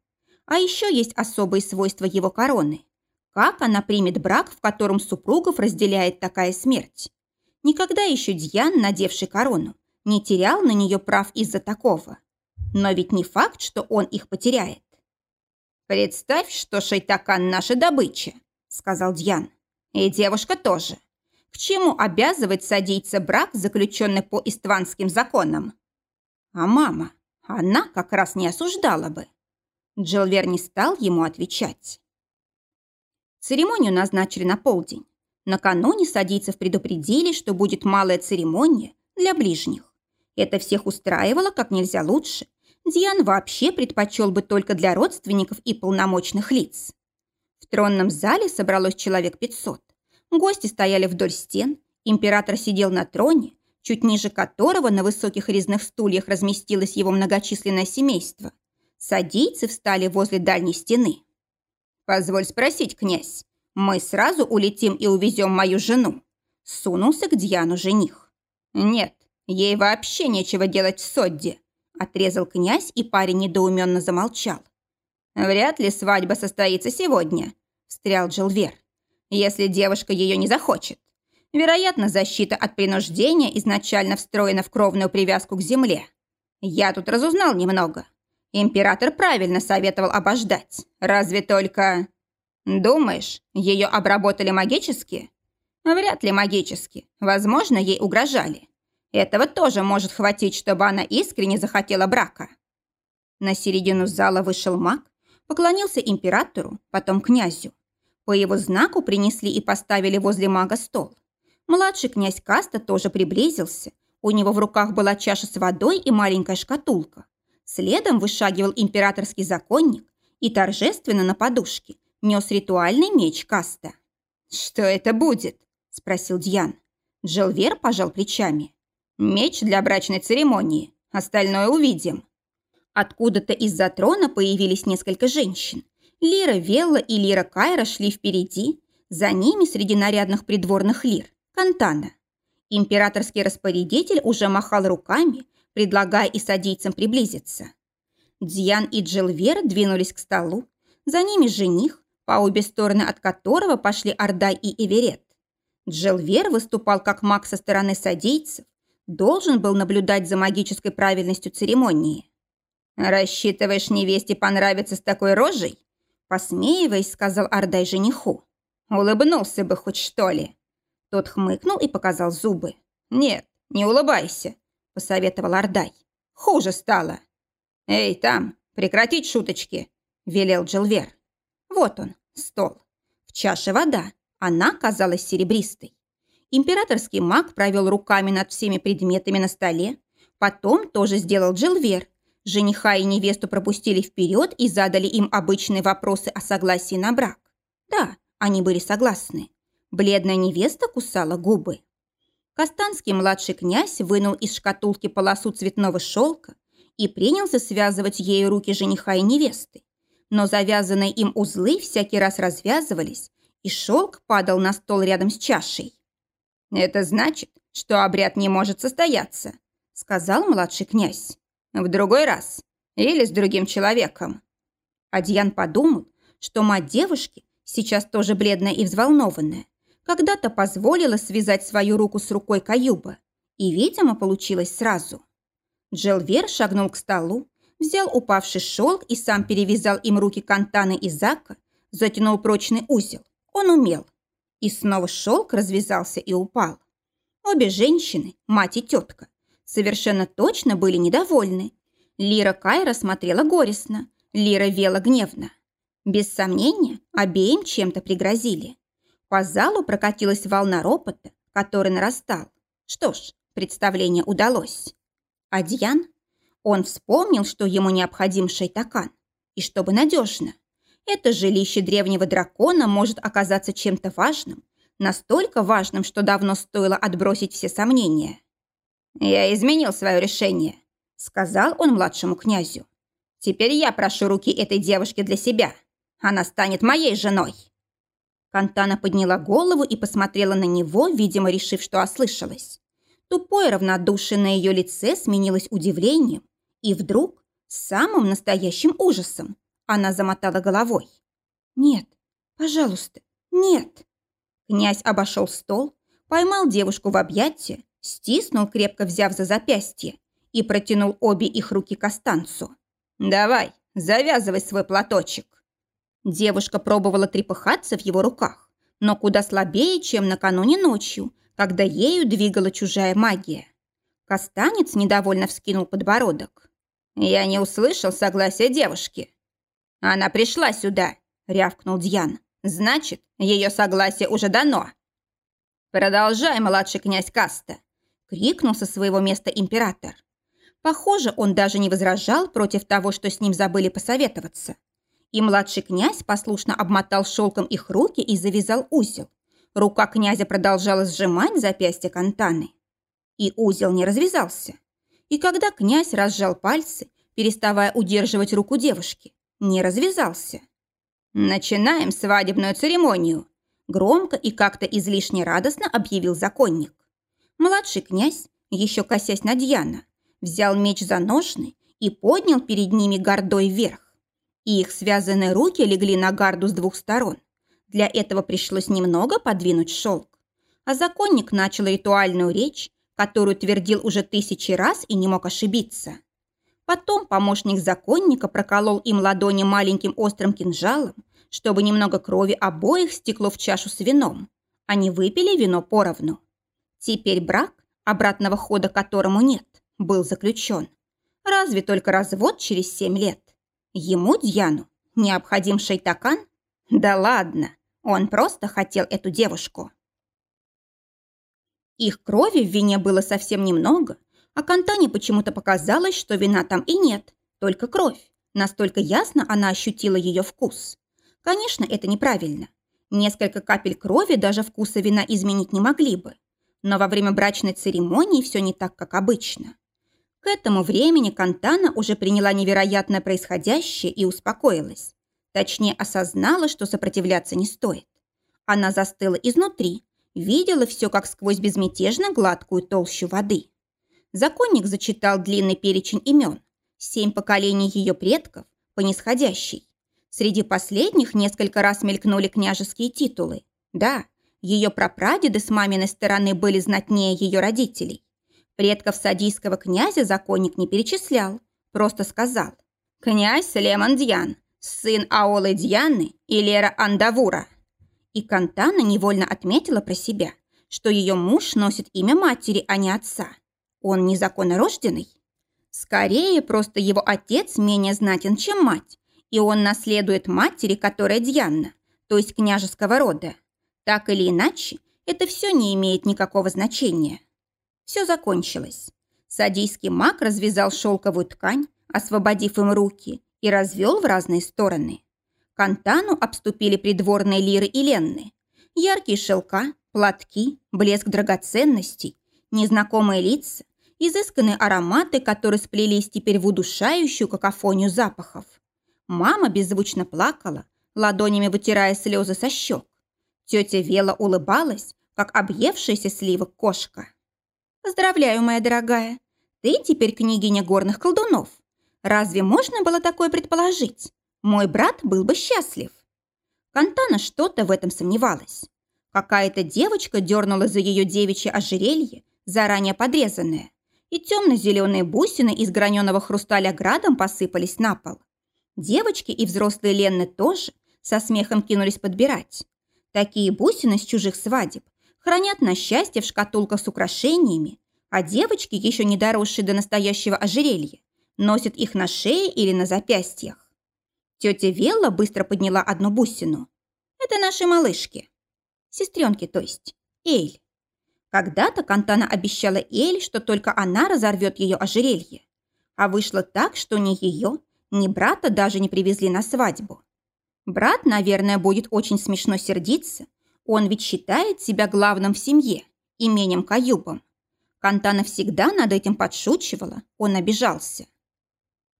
А еще есть особые свойства его короны. Как она примет брак, в котором супругов разделяет такая смерть? Никогда еще Дьян, надевший корону, не терял на нее прав из-за такого. Но ведь не факт, что он их потеряет. «Представь, что Шейтакан наша добыча», — сказал Дьян. «И девушка тоже. К чему обязывать садиться брак, заключенный по истванским законам?» «А мама, она как раз не осуждала бы». Джилвер не стал ему отвечать. Церемонию назначили на полдень. Накануне садийцев предупредили, что будет малая церемония для ближних. Это всех устраивало как нельзя лучше. Диан вообще предпочел бы только для родственников и полномочных лиц. В тронном зале собралось человек 500. Гости стояли вдоль стен, император сидел на троне, чуть ниже которого на высоких резных стульях разместилось его многочисленное семейство. Садийцы встали возле дальней стены. «Позволь спросить, князь, мы сразу улетим и увезем мою жену?» Сунулся к Дьяну жених. «Нет, Ей вообще нечего делать в Содде, отрезал князь, и парень недоуменно замолчал. Вряд ли свадьба состоится сегодня, встрял Джилвер, если девушка ее не захочет. Вероятно, защита от принуждения изначально встроена в кровную привязку к земле. Я тут разузнал немного. Император правильно советовал обождать. Разве только... Думаешь, ее обработали магически? Вряд ли магически. Возможно, ей угрожали. Этого тоже может хватить, чтобы она искренне захотела брака. На середину зала вышел маг, поклонился императору, потом князю. По его знаку принесли и поставили возле мага стол. Младший князь Каста тоже приблизился. У него в руках была чаша с водой и маленькая шкатулка. Следом вышагивал императорский законник и торжественно на подушке нес ритуальный меч Каста. «Что это будет?» – спросил Дьян. Джилвер пожал плечами. Меч для брачной церемонии. Остальное увидим. Откуда-то из-за трона появились несколько женщин. Лира Велла и Лира Кайра шли впереди. За ними среди нарядных придворных лир – Кантана. Императорский распорядитель уже махал руками, предлагая и садийцам приблизиться. Дьян и Джилвер двинулись к столу. За ними жених, по обе стороны от которого пошли Ордай и Эверет. Джилвер выступал как маг со стороны садийцев, должен был наблюдать за магической правильностью церемонии. «Рассчитываешь невесте понравиться с такой рожей?» Посмеиваясь, сказал Ардай жениху. «Улыбнулся бы хоть что ли?» Тот хмыкнул и показал зубы. «Нет, не улыбайся», – посоветовал Ардай. «Хуже стало». «Эй, там, прекратить шуточки», – велел Джилвер. Вот он, стол. В чаше вода. Она казалась серебристой. Императорский маг провел руками над всеми предметами на столе. Потом тоже сделал Джилвер. Жениха и невесту пропустили вперед и задали им обычные вопросы о согласии на брак. Да, они были согласны. Бледная невеста кусала губы. Кастанский младший князь вынул из шкатулки полосу цветного шелка и принялся связывать ею руки жениха и невесты. Но завязанные им узлы всякий раз развязывались, и шелк падал на стол рядом с чашей. «Это значит, что обряд не может состояться», — сказал младший князь. «В другой раз. Или с другим человеком». Адьян подумал, что мать девушки, сейчас тоже бледная и взволнованная, когда-то позволила связать свою руку с рукой Каюба, и, видимо, получилось сразу. Джелвер шагнул к столу, взял упавший шелк и сам перевязал им руки Кантаны и Зака, затянул прочный узел. Он умел. И снова шелк развязался и упал. Обе женщины, мать и тетка, совершенно точно были недовольны. Лира Кайра смотрела горестно, Лира вела гневно. Без сомнения, обеим чем-то пригрозили. По залу прокатилась волна ропота, который нарастал. Что ж, представление удалось. А Дьян? Он вспомнил, что ему необходим шейтакан. И чтобы надежно. Это жилище древнего дракона может оказаться чем-то важным, настолько важным, что давно стоило отбросить все сомнения. «Я изменил свое решение», — сказал он младшему князю. «Теперь я прошу руки этой девушки для себя. Она станет моей женой». Кантана подняла голову и посмотрела на него, видимо, решив, что ослышалась. Тупое равнодушие на ее лице сменилось удивлением, и вдруг, самым настоящим ужасом, она замотала головой. «Нет, пожалуйста, нет!» Князь обошел стол, поймал девушку в объятия, стиснул, крепко взяв за запястье, и протянул обе их руки к останцу. «Давай, завязывай свой платочек». Девушка пробовала трепыхаться в его руках, но куда слабее, чем накануне ночью, когда ею двигала чужая магия. Костанец недовольно вскинул подбородок. «Я не услышал согласия девушки». «Она пришла сюда», — рявкнул Дьян. «Значит, ее согласие уже дано». «Продолжай, младший князь Каста», — крикнул со своего места император. Похоже, он даже не возражал против того, что с ним забыли посоветоваться. И младший князь послушно обмотал шелком их руки и завязал узел. Рука князя продолжала сжимать запястье Кантаны. И узел не развязался. И когда князь разжал пальцы, переставая удерживать руку девушки, не развязался. «Начинаем свадебную церемонию», – громко и как-то излишне радостно объявил законник. Младший князь, еще косясь на Дьяна, взял меч за ножны и поднял перед ними гордой вверх. И их связанные руки легли на гарду с двух сторон. Для этого пришлось немного подвинуть шелк. А законник начал ритуальную речь, которую твердил уже тысячи раз и не мог ошибиться. Потом помощник законника проколол им ладони маленьким острым кинжалом, чтобы немного крови обоих стекло в чашу с вином. Они выпили вино поровну. Теперь брак, обратного хода которому нет, был заключен. Разве только развод через семь лет. Ему, Дьяну, необходим шейтакан? Да ладно, он просто хотел эту девушку. Их крови в вине было совсем немного, а Кантане почему-то показалось, что вина там и нет, только кровь. Настолько ясно она ощутила ее вкус. Конечно, это неправильно. Несколько капель крови даже вкуса вина изменить не могли бы. Но во время брачной церемонии все не так, как обычно. К этому времени Кантана уже приняла невероятное происходящее и успокоилась. Точнее, осознала, что сопротивляться не стоит. Она застыла изнутри, видела все как сквозь безмятежно гладкую толщу воды. Законник зачитал длинный перечень имен. Семь поколений ее предков, по нисходящей. Среди последних несколько раз мелькнули княжеские титулы. Да, ее прапрадеды с маминой стороны были знатнее ее родителей. Предков садийского князя законник не перечислял, просто сказал «Князь Лемон Дьян, сын Аолы Дьяны и Лера Андавура». И Кантана невольно отметила про себя, что ее муж носит имя матери, а не отца. Он незаконнорожденный? Скорее, просто его отец менее знатен, чем мать, и он наследует матери, которая Дьянна, то есть княжеского рода. Так или иначе, это все не имеет никакого значения. Все закончилось. Садийский маг развязал шелковую ткань, освободив им руки, и развел в разные стороны. Кантану обступили придворные лиры и ленны. Яркие шелка, платки, блеск драгоценностей, незнакомые лица, изысканные ароматы, которые сплелись теперь в удушающую какофонию запахов. Мама беззвучно плакала, ладонями вытирая слезы со щек. Тетя Вела улыбалась, как объевшаяся сливок кошка. «Поздравляю, моя дорогая, ты теперь княгиня горных колдунов. Разве можно было такое предположить? Мой брат был бы счастлив». Кантана что-то в этом сомневалась. Какая-то девочка дернула за ее девичье ожерелье, заранее подрезанное, и темно-зеленые бусины из граненого хрусталя градом посыпались на пол. Девочки и взрослые Ленны тоже со смехом кинулись подбирать. Такие бусины с чужих свадеб хранят на счастье в шкатулках с украшениями, а девочки, еще не доросшие до настоящего ожерелья, носят их на шее или на запястьях. Тетя Велла быстро подняла одну бусину. Это наши малышки. Сестренки, то есть. Эль. Когда-то Кантана обещала Эль, что только она разорвет ее ожерелье. А вышло так, что ни ее, ни брата даже не привезли на свадьбу. Брат, наверное, будет очень смешно сердиться. Он ведь считает себя главным в семье, именем Каюбом. Кантана всегда над этим подшучивала, он обижался.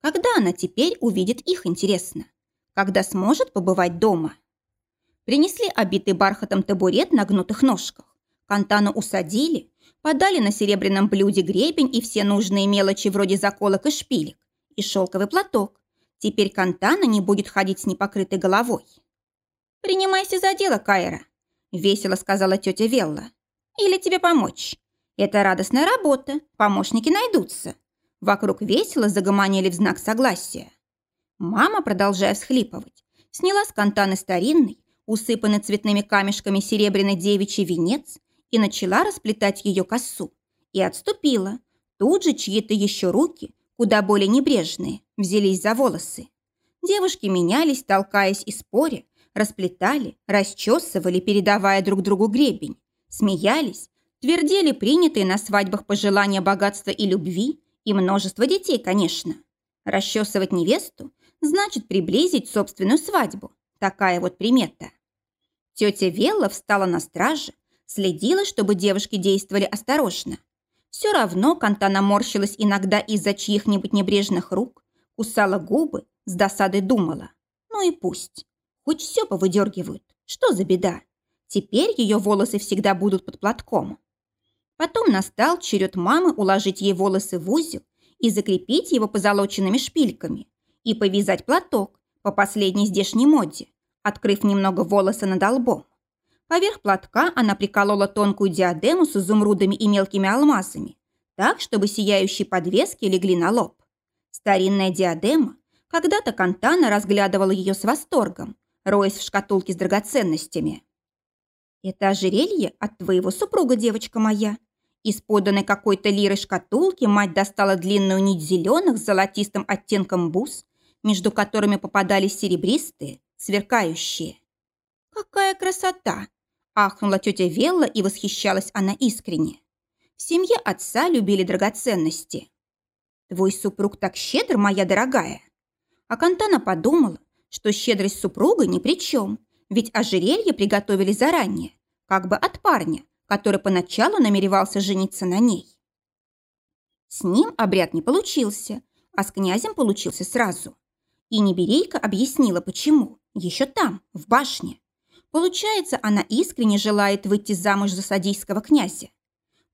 Когда она теперь увидит их, интересно? Когда сможет побывать дома? Принесли обитый бархатом табурет на гнутых ножках. Кантану усадили, подали на серебряном блюде гребень и все нужные мелочи вроде заколок и шпилек, и шелковый платок, Теперь Кантана не будет ходить с непокрытой головой. «Принимайся за дело, Кайра», – весело сказала тетя Велла. «Или тебе помочь? Это радостная работа, помощники найдутся». Вокруг весело загомонили в знак согласия. Мама, продолжая всхлипывать, сняла с Кантаны старинный, усыпанный цветными камешками серебряный девичий венец и начала расплетать ее косу. И отступила. Тут же чьи-то еще руки куда более небрежные, взялись за волосы. Девушки менялись, толкаясь и споря, расплетали, расчесывали, передавая друг другу гребень, смеялись, твердили принятые на свадьбах пожелания богатства и любви и множество детей, конечно. Расчесывать невесту значит приблизить собственную свадьбу. Такая вот примета. Тетя Велла встала на страже, следила, чтобы девушки действовали осторожно, все равно Кантана морщилась иногда из-за чьих-нибудь небрежных рук, кусала губы, с досадой думала. Ну и пусть. Хоть все повыдергивают. Что за беда? Теперь ее волосы всегда будут под платком. Потом настал черед мамы уложить ей волосы в узел и закрепить его позолоченными шпильками и повязать платок по последней здешней моде, открыв немного волоса над лбом. Поверх платка она приколола тонкую диадему с изумрудами и мелкими алмазами, так, чтобы сияющие подвески легли на лоб. Старинная диадема, когда-то Кантана разглядывала ее с восторгом, роясь в шкатулке с драгоценностями. «Это ожерелье от твоего супруга, девочка моя». Из поданной какой-то лирой шкатулки мать достала длинную нить зеленых с золотистым оттенком бус, между которыми попадались серебристые, сверкающие. «Какая красота!» Ахнула тетя Велла, и восхищалась она искренне. В семье отца любили драгоценности. «Твой супруг так щедр, моя дорогая!» А Кантана подумала, что щедрость супруга ни при чем, ведь ожерелье приготовили заранее, как бы от парня, который поначалу намеревался жениться на ней. С ним обряд не получился, а с князем получился сразу. И Неберейка объяснила, почему, еще там, в башне. Получается, она искренне желает выйти замуж за садийского князя.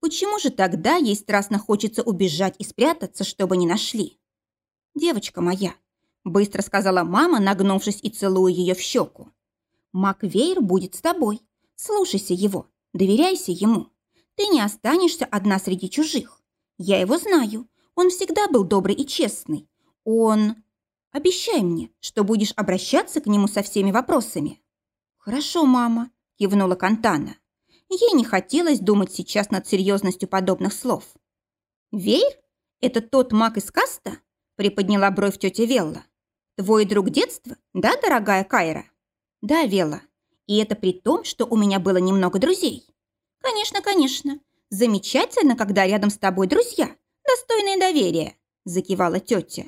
Почему же тогда ей страстно хочется убежать и спрятаться, чтобы не нашли? «Девочка моя», – быстро сказала мама, нагнувшись и целуя ее в щеку. «Маквейр будет с тобой. Слушайся его, доверяйся ему. Ты не останешься одна среди чужих. Я его знаю. Он всегда был добрый и честный. Он... Обещай мне, что будешь обращаться к нему со всеми вопросами». «Хорошо, мама», – кивнула Кантана. Ей не хотелось думать сейчас над серьезностью подобных слов. «Вейр? Это тот маг из каста?» – приподняла бровь тетя Велла. «Твой друг детства, да, дорогая Кайра?» «Да, Велла. И это при том, что у меня было немного друзей». «Конечно, конечно. Замечательно, когда рядом с тобой друзья, достойные доверия», – закивала тетя.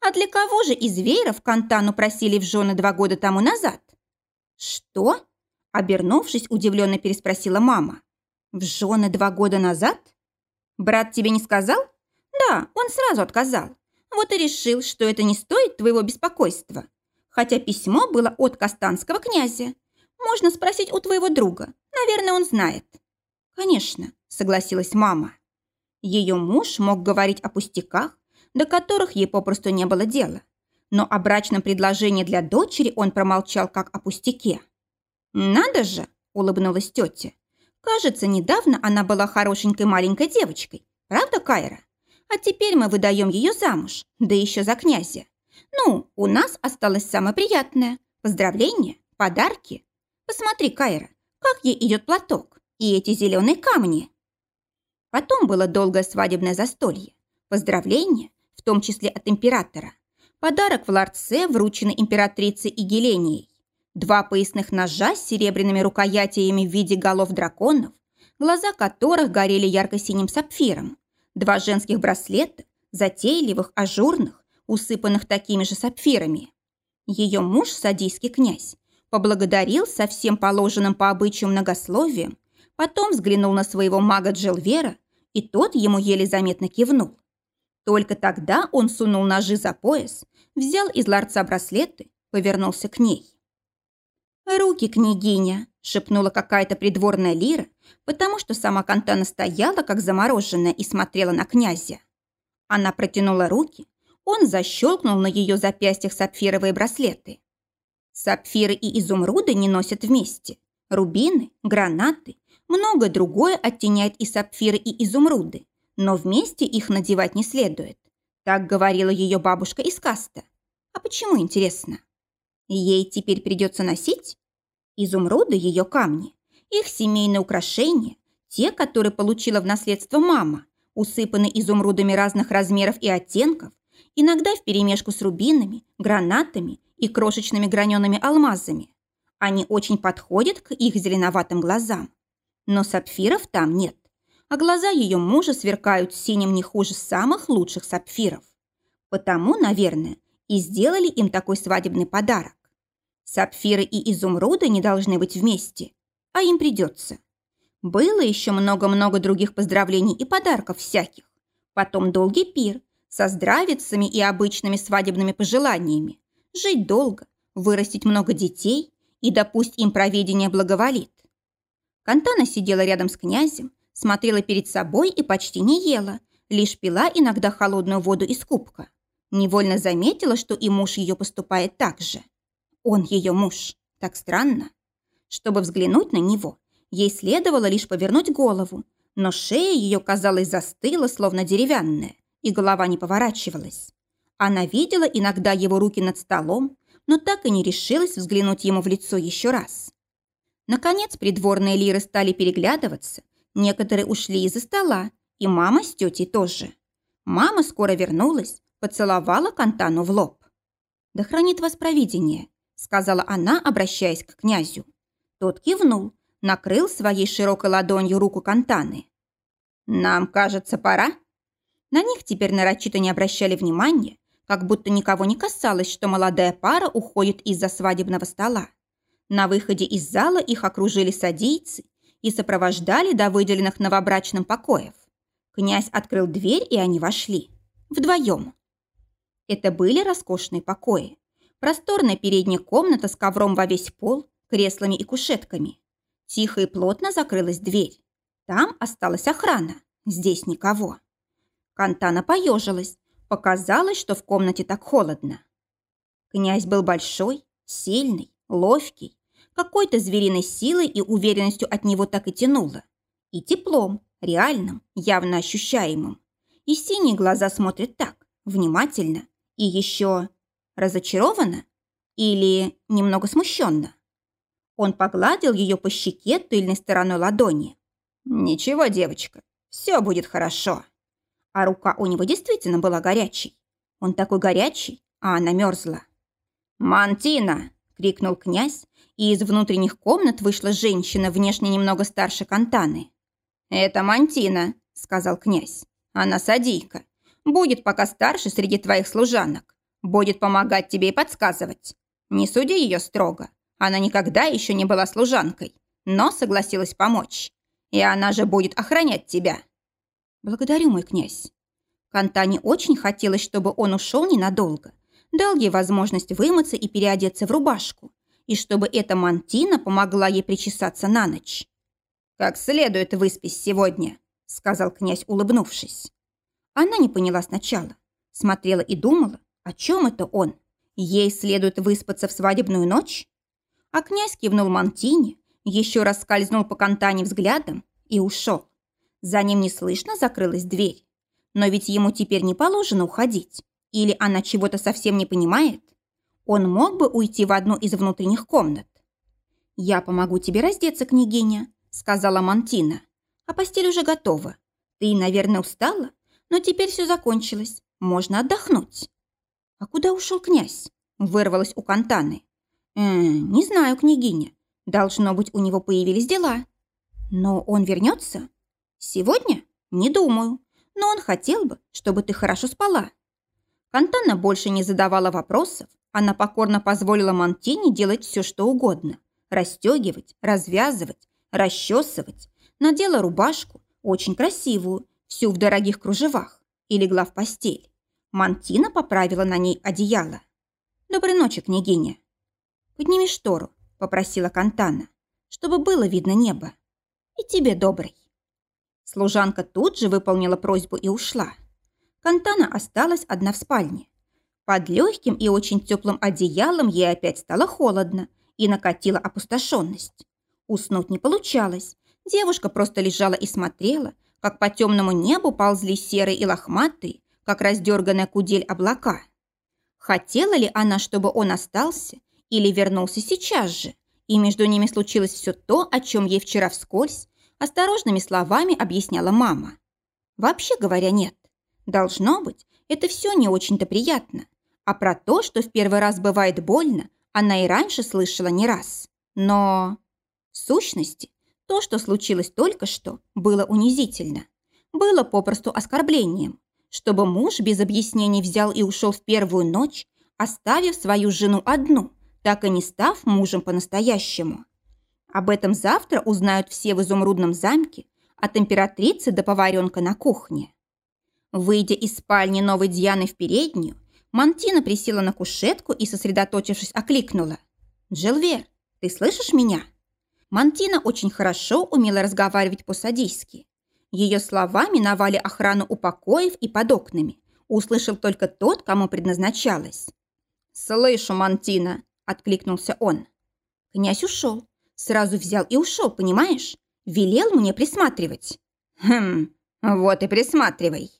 «А для кого же из вееров Кантану просили в жены два года тому назад?» «Что?» – обернувшись, удивленно переспросила мама. «В жены два года назад? Брат тебе не сказал?» «Да, он сразу отказал. Вот и решил, что это не стоит твоего беспокойства. Хотя письмо было от Кастанского князя. Можно спросить у твоего друга. Наверное, он знает». «Конечно», – согласилась мама. Ее муж мог говорить о пустяках, до которых ей попросту не было дела но о брачном предложении для дочери он промолчал как о пустяке. «Надо же!» – улыбнулась тетя. «Кажется, недавно она была хорошенькой маленькой девочкой. Правда, Кайра? А теперь мы выдаем ее замуж, да еще за князя. Ну, у нас осталось самое приятное. Поздравления, подарки. Посмотри, Кайра, как ей идет платок и эти зеленые камни». Потом было долгое свадебное застолье. Поздравления, в том числе от императора. Подарок в ларце, врученный императрице Игеленией. Два поясных ножа с серебряными рукоятиями в виде голов драконов, глаза которых горели ярко-синим сапфиром. Два женских браслета, затейливых, ажурных, усыпанных такими же сапфирами. Ее муж, садийский князь, поблагодарил со всем положенным по обычаю многословием, потом взглянул на своего мага Джелвера, и тот ему еле заметно кивнул. Только тогда он сунул ножи за пояс, взял из ларца браслеты, повернулся к ней. «Руки, княгиня!» – шепнула какая-то придворная лира, потому что сама Кантана стояла, как замороженная, и смотрела на князя. Она протянула руки, он защелкнул на ее запястьях сапфировые браслеты. Сапфиры и изумруды не носят вместе. Рубины, гранаты, многое другое оттеняет и сапфиры, и изумруды, но вместе их надевать не следует. Так говорила ее бабушка из Каста. А почему, интересно? Ей теперь придется носить? Изумруды ее камни, их семейные украшения, те, которые получила в наследство мама, усыпаны изумрудами разных размеров и оттенков, иногда вперемешку с рубинами, гранатами и крошечными гранеными алмазами. Они очень подходят к их зеленоватым глазам. Но сапфиров там нет, а глаза ее мужа сверкают синим не хуже самых лучших сапфиров. Потому, наверное, и сделали им такой свадебный подарок. Сапфиры и изумруды не должны быть вместе, а им придется. Было еще много-много других поздравлений и подарков всяких. Потом долгий пир со здравицами и обычными свадебными пожеланиями. Жить долго, вырастить много детей и, да пусть им проведение благоволит. Кантана сидела рядом с князем, смотрела перед собой и почти не ела, лишь пила иногда холодную воду из кубка. Невольно заметила, что и муж ее поступает так же. Он ее муж. Так странно. Чтобы взглянуть на него, ей следовало лишь повернуть голову, но шея ее, казалось, застыла, словно деревянная, и голова не поворачивалась. Она видела иногда его руки над столом, но так и не решилась взглянуть ему в лицо еще раз. Наконец придворные лиры стали переглядываться, некоторые ушли из-за стола, и мама с тетей тоже. Мама скоро вернулась, поцеловала Кантану в лоб. «Да хранит вас провидение», сказала она, обращаясь к князю. Тот кивнул, накрыл своей широкой ладонью руку Кантаны. «Нам, кажется, пора?» На них теперь нарочито не обращали внимания, как будто никого не касалось, что молодая пара уходит из-за свадебного стола. На выходе из зала их окружили садийцы и сопровождали до выделенных новобрачным покоев. Князь открыл дверь, и они вошли. Вдвоем. Это были роскошные покои. Просторная передняя комната с ковром во весь пол, креслами и кушетками. Тихо и плотно закрылась дверь. Там осталась охрана. Здесь никого. Кантана поежилась. Показалось, что в комнате так холодно. Князь был большой, сильный, ловкий. Какой-то звериной силой и уверенностью от него так и тянуло. И теплом, реальным, явно ощущаемым. И синие глаза смотрят так, внимательно. И еще Разочарована? Или немного смущенно? Он погладил ее по щеке тыльной стороной ладони. «Ничего, девочка, все будет хорошо». А рука у него действительно была горячей. Он такой горячий, а она мерзла. «Мантина!» – крикнул князь, и из внутренних комнат вышла женщина, внешне немного старше Кантаны. «Это Мантина», – сказал князь. «Она садийка. Будет пока старше среди твоих служанок. Будет помогать тебе и подсказывать. Не суди ее строго. Она никогда еще не была служанкой, но согласилась помочь. И она же будет охранять тебя. Благодарю, мой князь. Кантане очень хотелось, чтобы он ушел ненадолго, дал ей возможность вымыться и переодеться в рубашку, и чтобы эта мантина помогла ей причесаться на ночь. «Как следует выспись сегодня», — сказал князь, улыбнувшись. Она не поняла сначала, смотрела и думала, о чем это он? Ей следует выспаться в свадебную ночь? А князь кивнул Мантине, еще раз скользнул по Кантане взглядом и ушел. За ним неслышно закрылась дверь. Но ведь ему теперь не положено уходить. Или она чего-то совсем не понимает? Он мог бы уйти в одну из внутренних комнат. «Я помогу тебе раздеться, княгиня», — сказала Мантина. «А постель уже готова. Ты, наверное, устала, но теперь все закончилось. Можно отдохнуть». «А куда ушел князь?» — вырвалась у Кантаны. «Э, «Не знаю, княгиня. Должно быть, у него появились дела. Но он вернется? Сегодня? Не думаю. Но он хотел бы, чтобы ты хорошо спала». Кантана больше не задавала вопросов. Она покорно позволила Монтине делать все, что угодно. Расстегивать, развязывать, расчесывать. Надела рубашку, очень красивую, всю в дорогих кружевах, и легла в постель. Мантина поправила на ней одеяло. «Доброй ночи, княгиня». «Подними штору», — попросила Кантана, «чтобы было видно небо. И тебе добрый». Служанка тут же выполнила просьбу и ушла. Кантана осталась одна в спальне. Под легким и очень теплым одеялом ей опять стало холодно и накатила опустошенность. Уснуть не получалось. Девушка просто лежала и смотрела, как по темному небу ползли серые и лохматые, как раздерганная кудель облака. Хотела ли она, чтобы он остался или вернулся сейчас же, и между ними случилось все то, о чем ей вчера вскользь осторожными словами объясняла мама. Вообще говоря, нет. Должно быть, это все не очень-то приятно. А про то, что в первый раз бывает больно, она и раньше слышала не раз. Но в сущности, то, что случилось только что, было унизительно. Было попросту оскорблением. Чтобы муж без объяснений взял и ушел в первую ночь, оставив свою жену одну, так и не став мужем по-настоящему. Об этом завтра узнают все в изумрудном замке, от императрицы до поваренка на кухне. Выйдя из спальни новой Дианы в переднюю, Мантина присела на кушетку и, сосредоточившись, окликнула. «Джилвер, ты слышишь меня?» Мантина очень хорошо умела разговаривать по-садийски. Ее слова миновали охрану у покоев и под окнами. Услышал только тот, кому предназначалось. «Слышу, Мантина!» – откликнулся он. Князь ушел. Сразу взял и ушел, понимаешь? Велел мне присматривать. «Хм, вот и присматривай!»